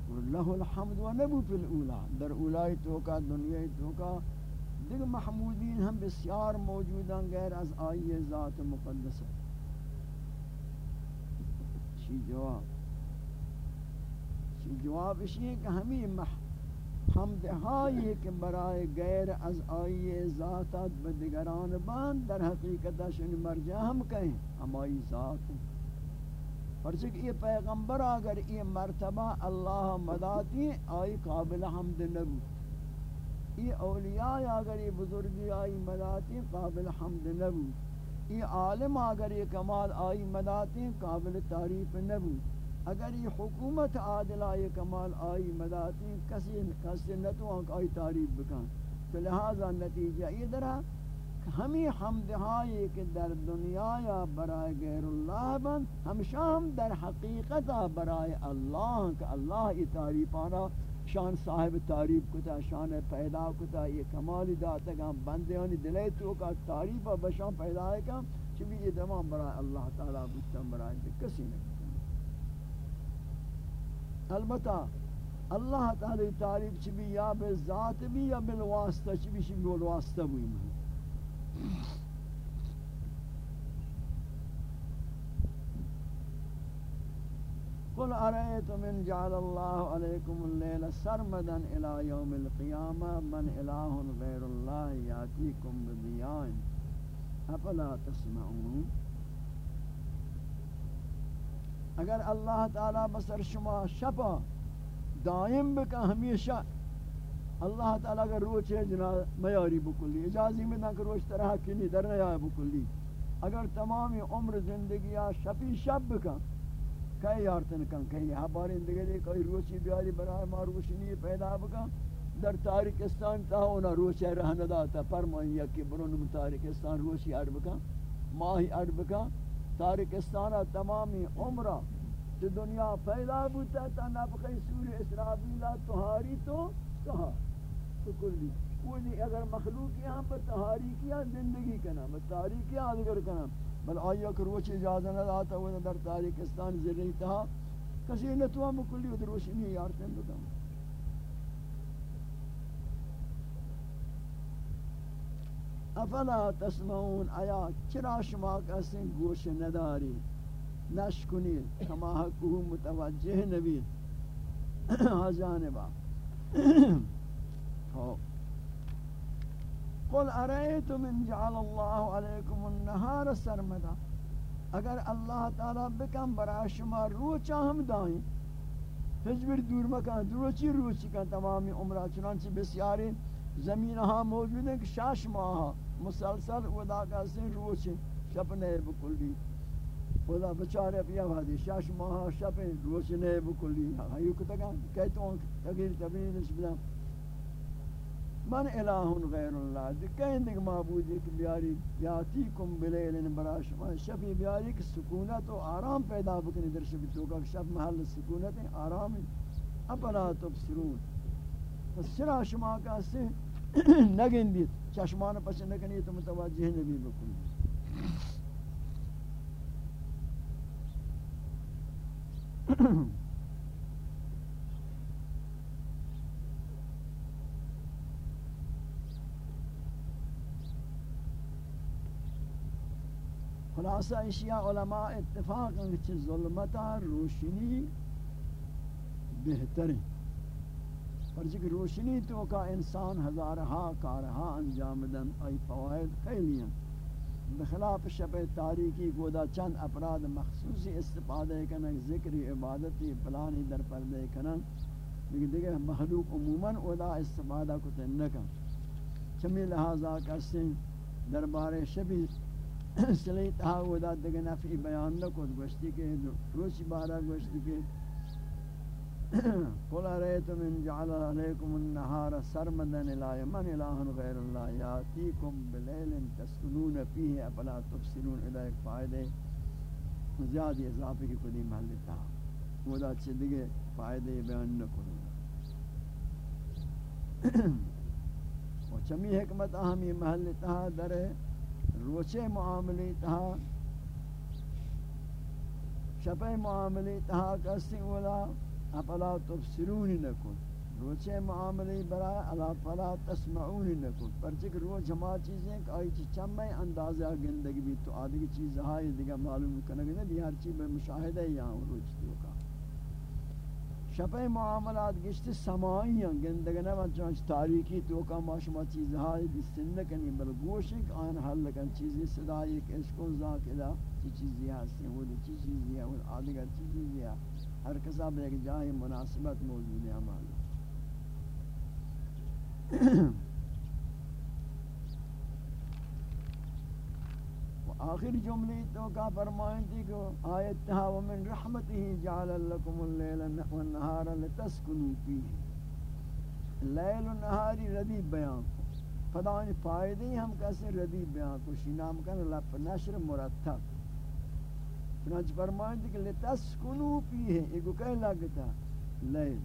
نگمہ له الحمد و نبو فی الاولا در اولای توکا دنیای توکا دیگر محمودین ہم بسیار موجودان غیر از آئی ذات مقدس۔ چی جواب؟ چی جواب اسی ہے کہ ہمیں حمد ہائی کہ برائے غیر از آئی ذاتات بدگران بان، در حقیقت شن مرجع ہم کہیں۔ ہمائی ذات ہیں۔ پرچک یہ پیغمبر اگر یہ مرتبہ اللہ مداتی آئی قابل حمد نبو۔ یہ اولیاء اگر یہ بزرگی آئی مداتی قابل حمد نبو۔ یہ عالم اگر یہ کمال آئی مداتی قابل تعریف نبو۔ اگر یہ حکومت عادلہ یہ کمال آئی مداتی کسی کسی نتو آئی تعریف بکن۔ تو لہذا نتیجہ یہ درہ ہمی حمد ہائی کہ در دنیا یا برائے غیر اللہ بند ہمشہ ہم در حقیقت برائے اللہ کہ اللہ یہ تعریفانا شان صاحب تعریف کتا، شان پیدا کتا، یہ کمالی داتا کہ ہم بندیانی دلے تو کا تعریف بشان پیدا ہے کہ چبی یہ دمان برائے اللہ تعالی بودتا برائے کسی نہیں البتہ اللہ تعالی تعریف چبی یا بالذات بھی یا بالواسطہ، چبی چبی بالواسطہ بھی مہم قل ارأيتم من جعل الله عليكم الليل سرمدا الى يوم القيامة من اله غير الله ياتيكم بضياء افلا تسمعون اگر اللہ تعالی بسر شما شپا دائم بکا ہمیشہ اللہ تعالیٰ کا روچ ہے جنا میاری بکلی اجازی میں نہ کہ روچ طرح کی نہیں، در نیا بکلی اگر تمامی عمر زندگی شپی شب کن کئی یارتن کن کئی حبار اندگی دے کوئی روچی بیاری برای ما روشنی پیدا بکن در تاریکستان تا ہونا روچ رہن داتا فرمائیں یکی برون تاریکستان روچی اڑ بکن ماہی اڑ بکن تاریکستان تمامی عمرہ جو دنیا پیدا بوتا تا نفقی سور اسرابیلہ تہاری تو تہار۔ کلی کوئی اگر مخلوق یہاں پر تحاریکی زندگی کنا بس تحاریکی آدھگر کنا بل آیا کہ روچ اجازہ نہ آتا ہوا در تاریکستان زرعی تہا کسی نتوہ مکلی ادھر روشنی یارتیں بکم افلا تسمعون، آیا چرا شما کسی گوش نداری؟ نشکنی، کما حقوق متوجہ نبی۔ جانبا۔ قل ارائیتم ان جعل اللہ علیکم النہار سرمدا؟ اگر اللہ تعالی بکم برا شما روچا ہم دائیں ہجبر دور مکان روچی روچی کا تمامی عمرہ، چنانچہ بسیاری زمین ہاں موجود ہیں کہ شاش ماہ ہاں، مسلسل ودا کا سن روچی شپنے بکلی ودا بچارے پیا بھادی شاش ماہ ہاں، شپنے روچنے بکلی ہائیو کتگا کہتا ہوں تغیر تبیر نسبلا من الہ غیر اللہ. دکہیں دیکھ معبود ایک بیاری یاتیکم بلیلن برا شما. شبی بیاری کہ سکونت و آرام پیدا بکنی در شب توکا شب محل سکونت آرام اپنا تبصرون. پس چرا شما کا نگن دیت چشمان پس نکنی تو متوجہ نبی بکنی Mm-hmm. خلاصہ اشیاء علماء اتفاق ہیں کہ ظلمتا روشنی بہتر پر جی روشنی تو کا انسان ہزارہا کارہا انجام دن، ای فوائد خیلی ہیں۔ بخلاف شب تاریکی گودا چند افراد مخصوصی استفادہ کنن ذکری عبادتی پلانی در پردے کنن لیکن دیکھے مخلوق عموماً ادا استفادہ کو تنکا چمی لہذا کسی دربار شبی سلی تہا ادا دیکھے نفعی بیان نکو گوشتی کے روچی بارا گوشتی کے قل اريتم من جعل عليكم النهار سرمدا الى من اله غير الله ياتيكم بليل تسكنون فيه افلا تبصرون الى فائدے؟ زیادہ اضافے کی کوئی محل تھا وہ دا چدگے فائدے بیان نہ کروں و چمی حکمت اہمی محل تھا در روچے معاملی تھا ہاں، شپے معاملی تھا ہاں، کسی اولا افلا تبصرون نکن۔ روچے معاملی برای الا فلا تسمعون نکن۔ پرچک روچ ہما چیزیں کہ آئی چی چمیں اندازہ گندگی بھی تو آدھگی چیز ہائی دیگا معلوم کنگی نہیں ہر چیز میں مشاہدہ یہاں روچ دیو کا۔ شپے معاملات گشت سمائی ہیں۔ گندگی نہیں چونچ تاریکی تو کا ما شما چیز ہائی دستن نکنی بل گوشک آن حل لکن چیزی ایک کشکو زاک ادا چی چیزی ہستی ہیں وہ چی چیزی ہے اور آدھگر چی چیزی ہے ہر کسا بے ایک جائے مناسبت موجود ہے ہمارا آخر جملی تو کا فرمائیں تھی کہ آیت تہا ومن رحمته جعل لكم اللیل والنہار لتسکنوا فیہ لیل و نہاری ردیب بیان کو فدانی فائدے ہم کیسے ردیب بیان کو شینام کن لپ نشر مرتب۔ چنانچہ فرمائیں تھی کہ لتسکنو پیہ ایگو کہیں لگتا لیل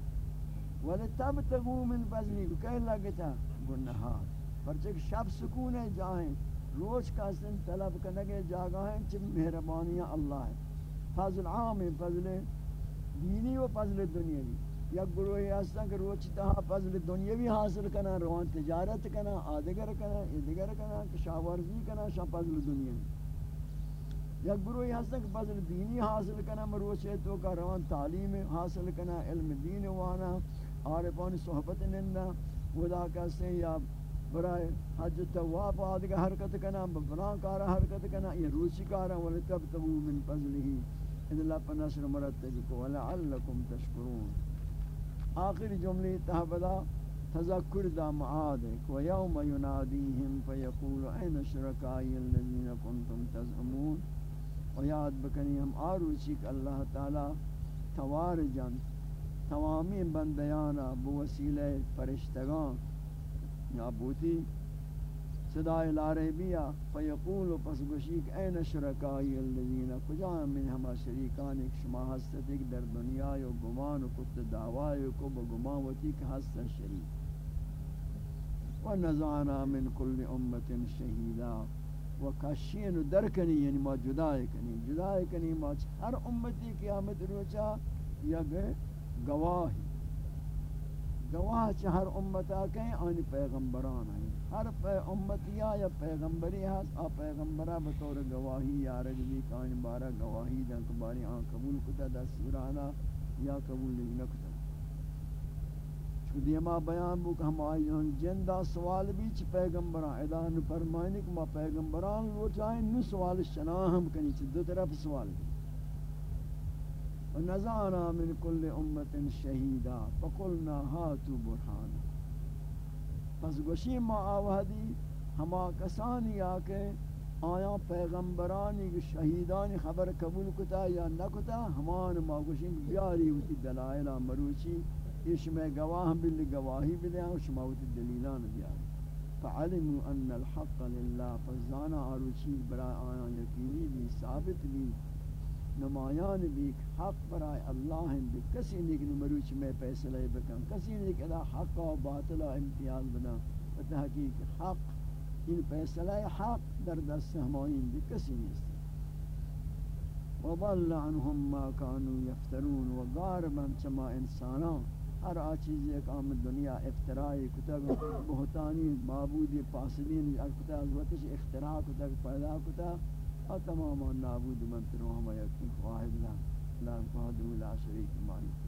ولتبتغو من فضلی ایگو کہیں لگتا گنہار پرچک شب سکون ہے، جاہیں روز کا سن طلب کنگے جاگاہیں چھ مہربانیاں اللہ ہے فضل عام ہے فضل دینی و فضل دنیاوی۔ یا گروہی ہستا کہ روچ تہا فضل دنیاوی حاصل کنا، روان تجارت کنا، آدگر کنا، ادگر کنا، کشاورزی کنا، شاہ فضل دنیاوی۔ یک گروہی ہستا کہ فضل دینی حاصل کنا مروچے تو کا روان تعلیم حاصل کنا، علم دین وانا، عارفان صحبت نندہ، ودا کسے یا برائے حج تواب آدھگا حرکت کنا ببران کارا حرکت کنا، یہ روچی کارا ولتبتغو من فضلہی ان اللہ پر نصر مرتب کو، ولعلکم تشکرون۔ آخر جملی تحبدا تذکر دا معاد ہے کہ یوم ینادیہم فیقول این شرکائی اللذین کنتم تزعمون۔ و یاد بکنی ہم آروچی کہ اللہ تعالی توار جن تمامی بندیانا بوسیلہ فرشتگان۔ یا بوتی صدای لارے بیا، فیقول پس گوشیک، این شرکائی اللذین کجا من ہما شریکان، ایک شما حسد ایک در دنیا و گمان و کت دعوائی کو بگمان وتی کہ حسد شریک. و نزانا من کل امت شہیدہ و کشین و درکنی یعنی ما جدای کنی جدای کنی ما ہر امتی قیامت روچا یا گواہی گواہ چ ہر امتا کہیں آنی پیغمبران ہیں ہر پی امتیا یا پیغمبری ہے آ پیغمبرہ بطور گواہی یا رجبی کان بارہ گواہی دن کباری آن قبول کتا دستورانا یا قبول نہیں نکتا۔ دیما بیان بو کہ ہم آئیان جندہ سوال بھی چھ پیغمبران ادان فرمائنی کہ ما پیغمبران لو چاہیں نو سوال شنا ہم کنی چھ دو طرف سوال بھی۔ ونزعنا من كل امت شہیدا فقلنا هاتوا برهانا. پس گوشی ما آوہدی، ہما کسانی آکے، آیا پیغمبرانی شہیدانی خبر قبول کتا یا نکتا، ہمان ما گوشی بیاری ہوتی دلائلہ مروچی یہ شما گواہ بل، گواہی بدیں اور شما وت دلیلان بیان فعلموا ان الحق لله فزانا اروچی برا آیا یقینی بھی، ثابت بھی نمایان بھی حق برای اللہ ہیں بھی. کسی نیک نمروچ میں فیصلہ بکن کسی نیک ادا حق و باطل امتیاز بنا تحقیق حق ان فیصلہ حق در دست ہمائین بھی. کسی نیست. وضل عنهم ما كانوا يفترون وغاربا چما انسانان. ہر آ چیز ایک عام دنیا افترائی کتاب بہتانی معبود پاسدین کتاب اختراع کتاب پیدا کتاب اور تمام نابود من تنو ہم یقین خواہد لا لا فہد لا شریک مانی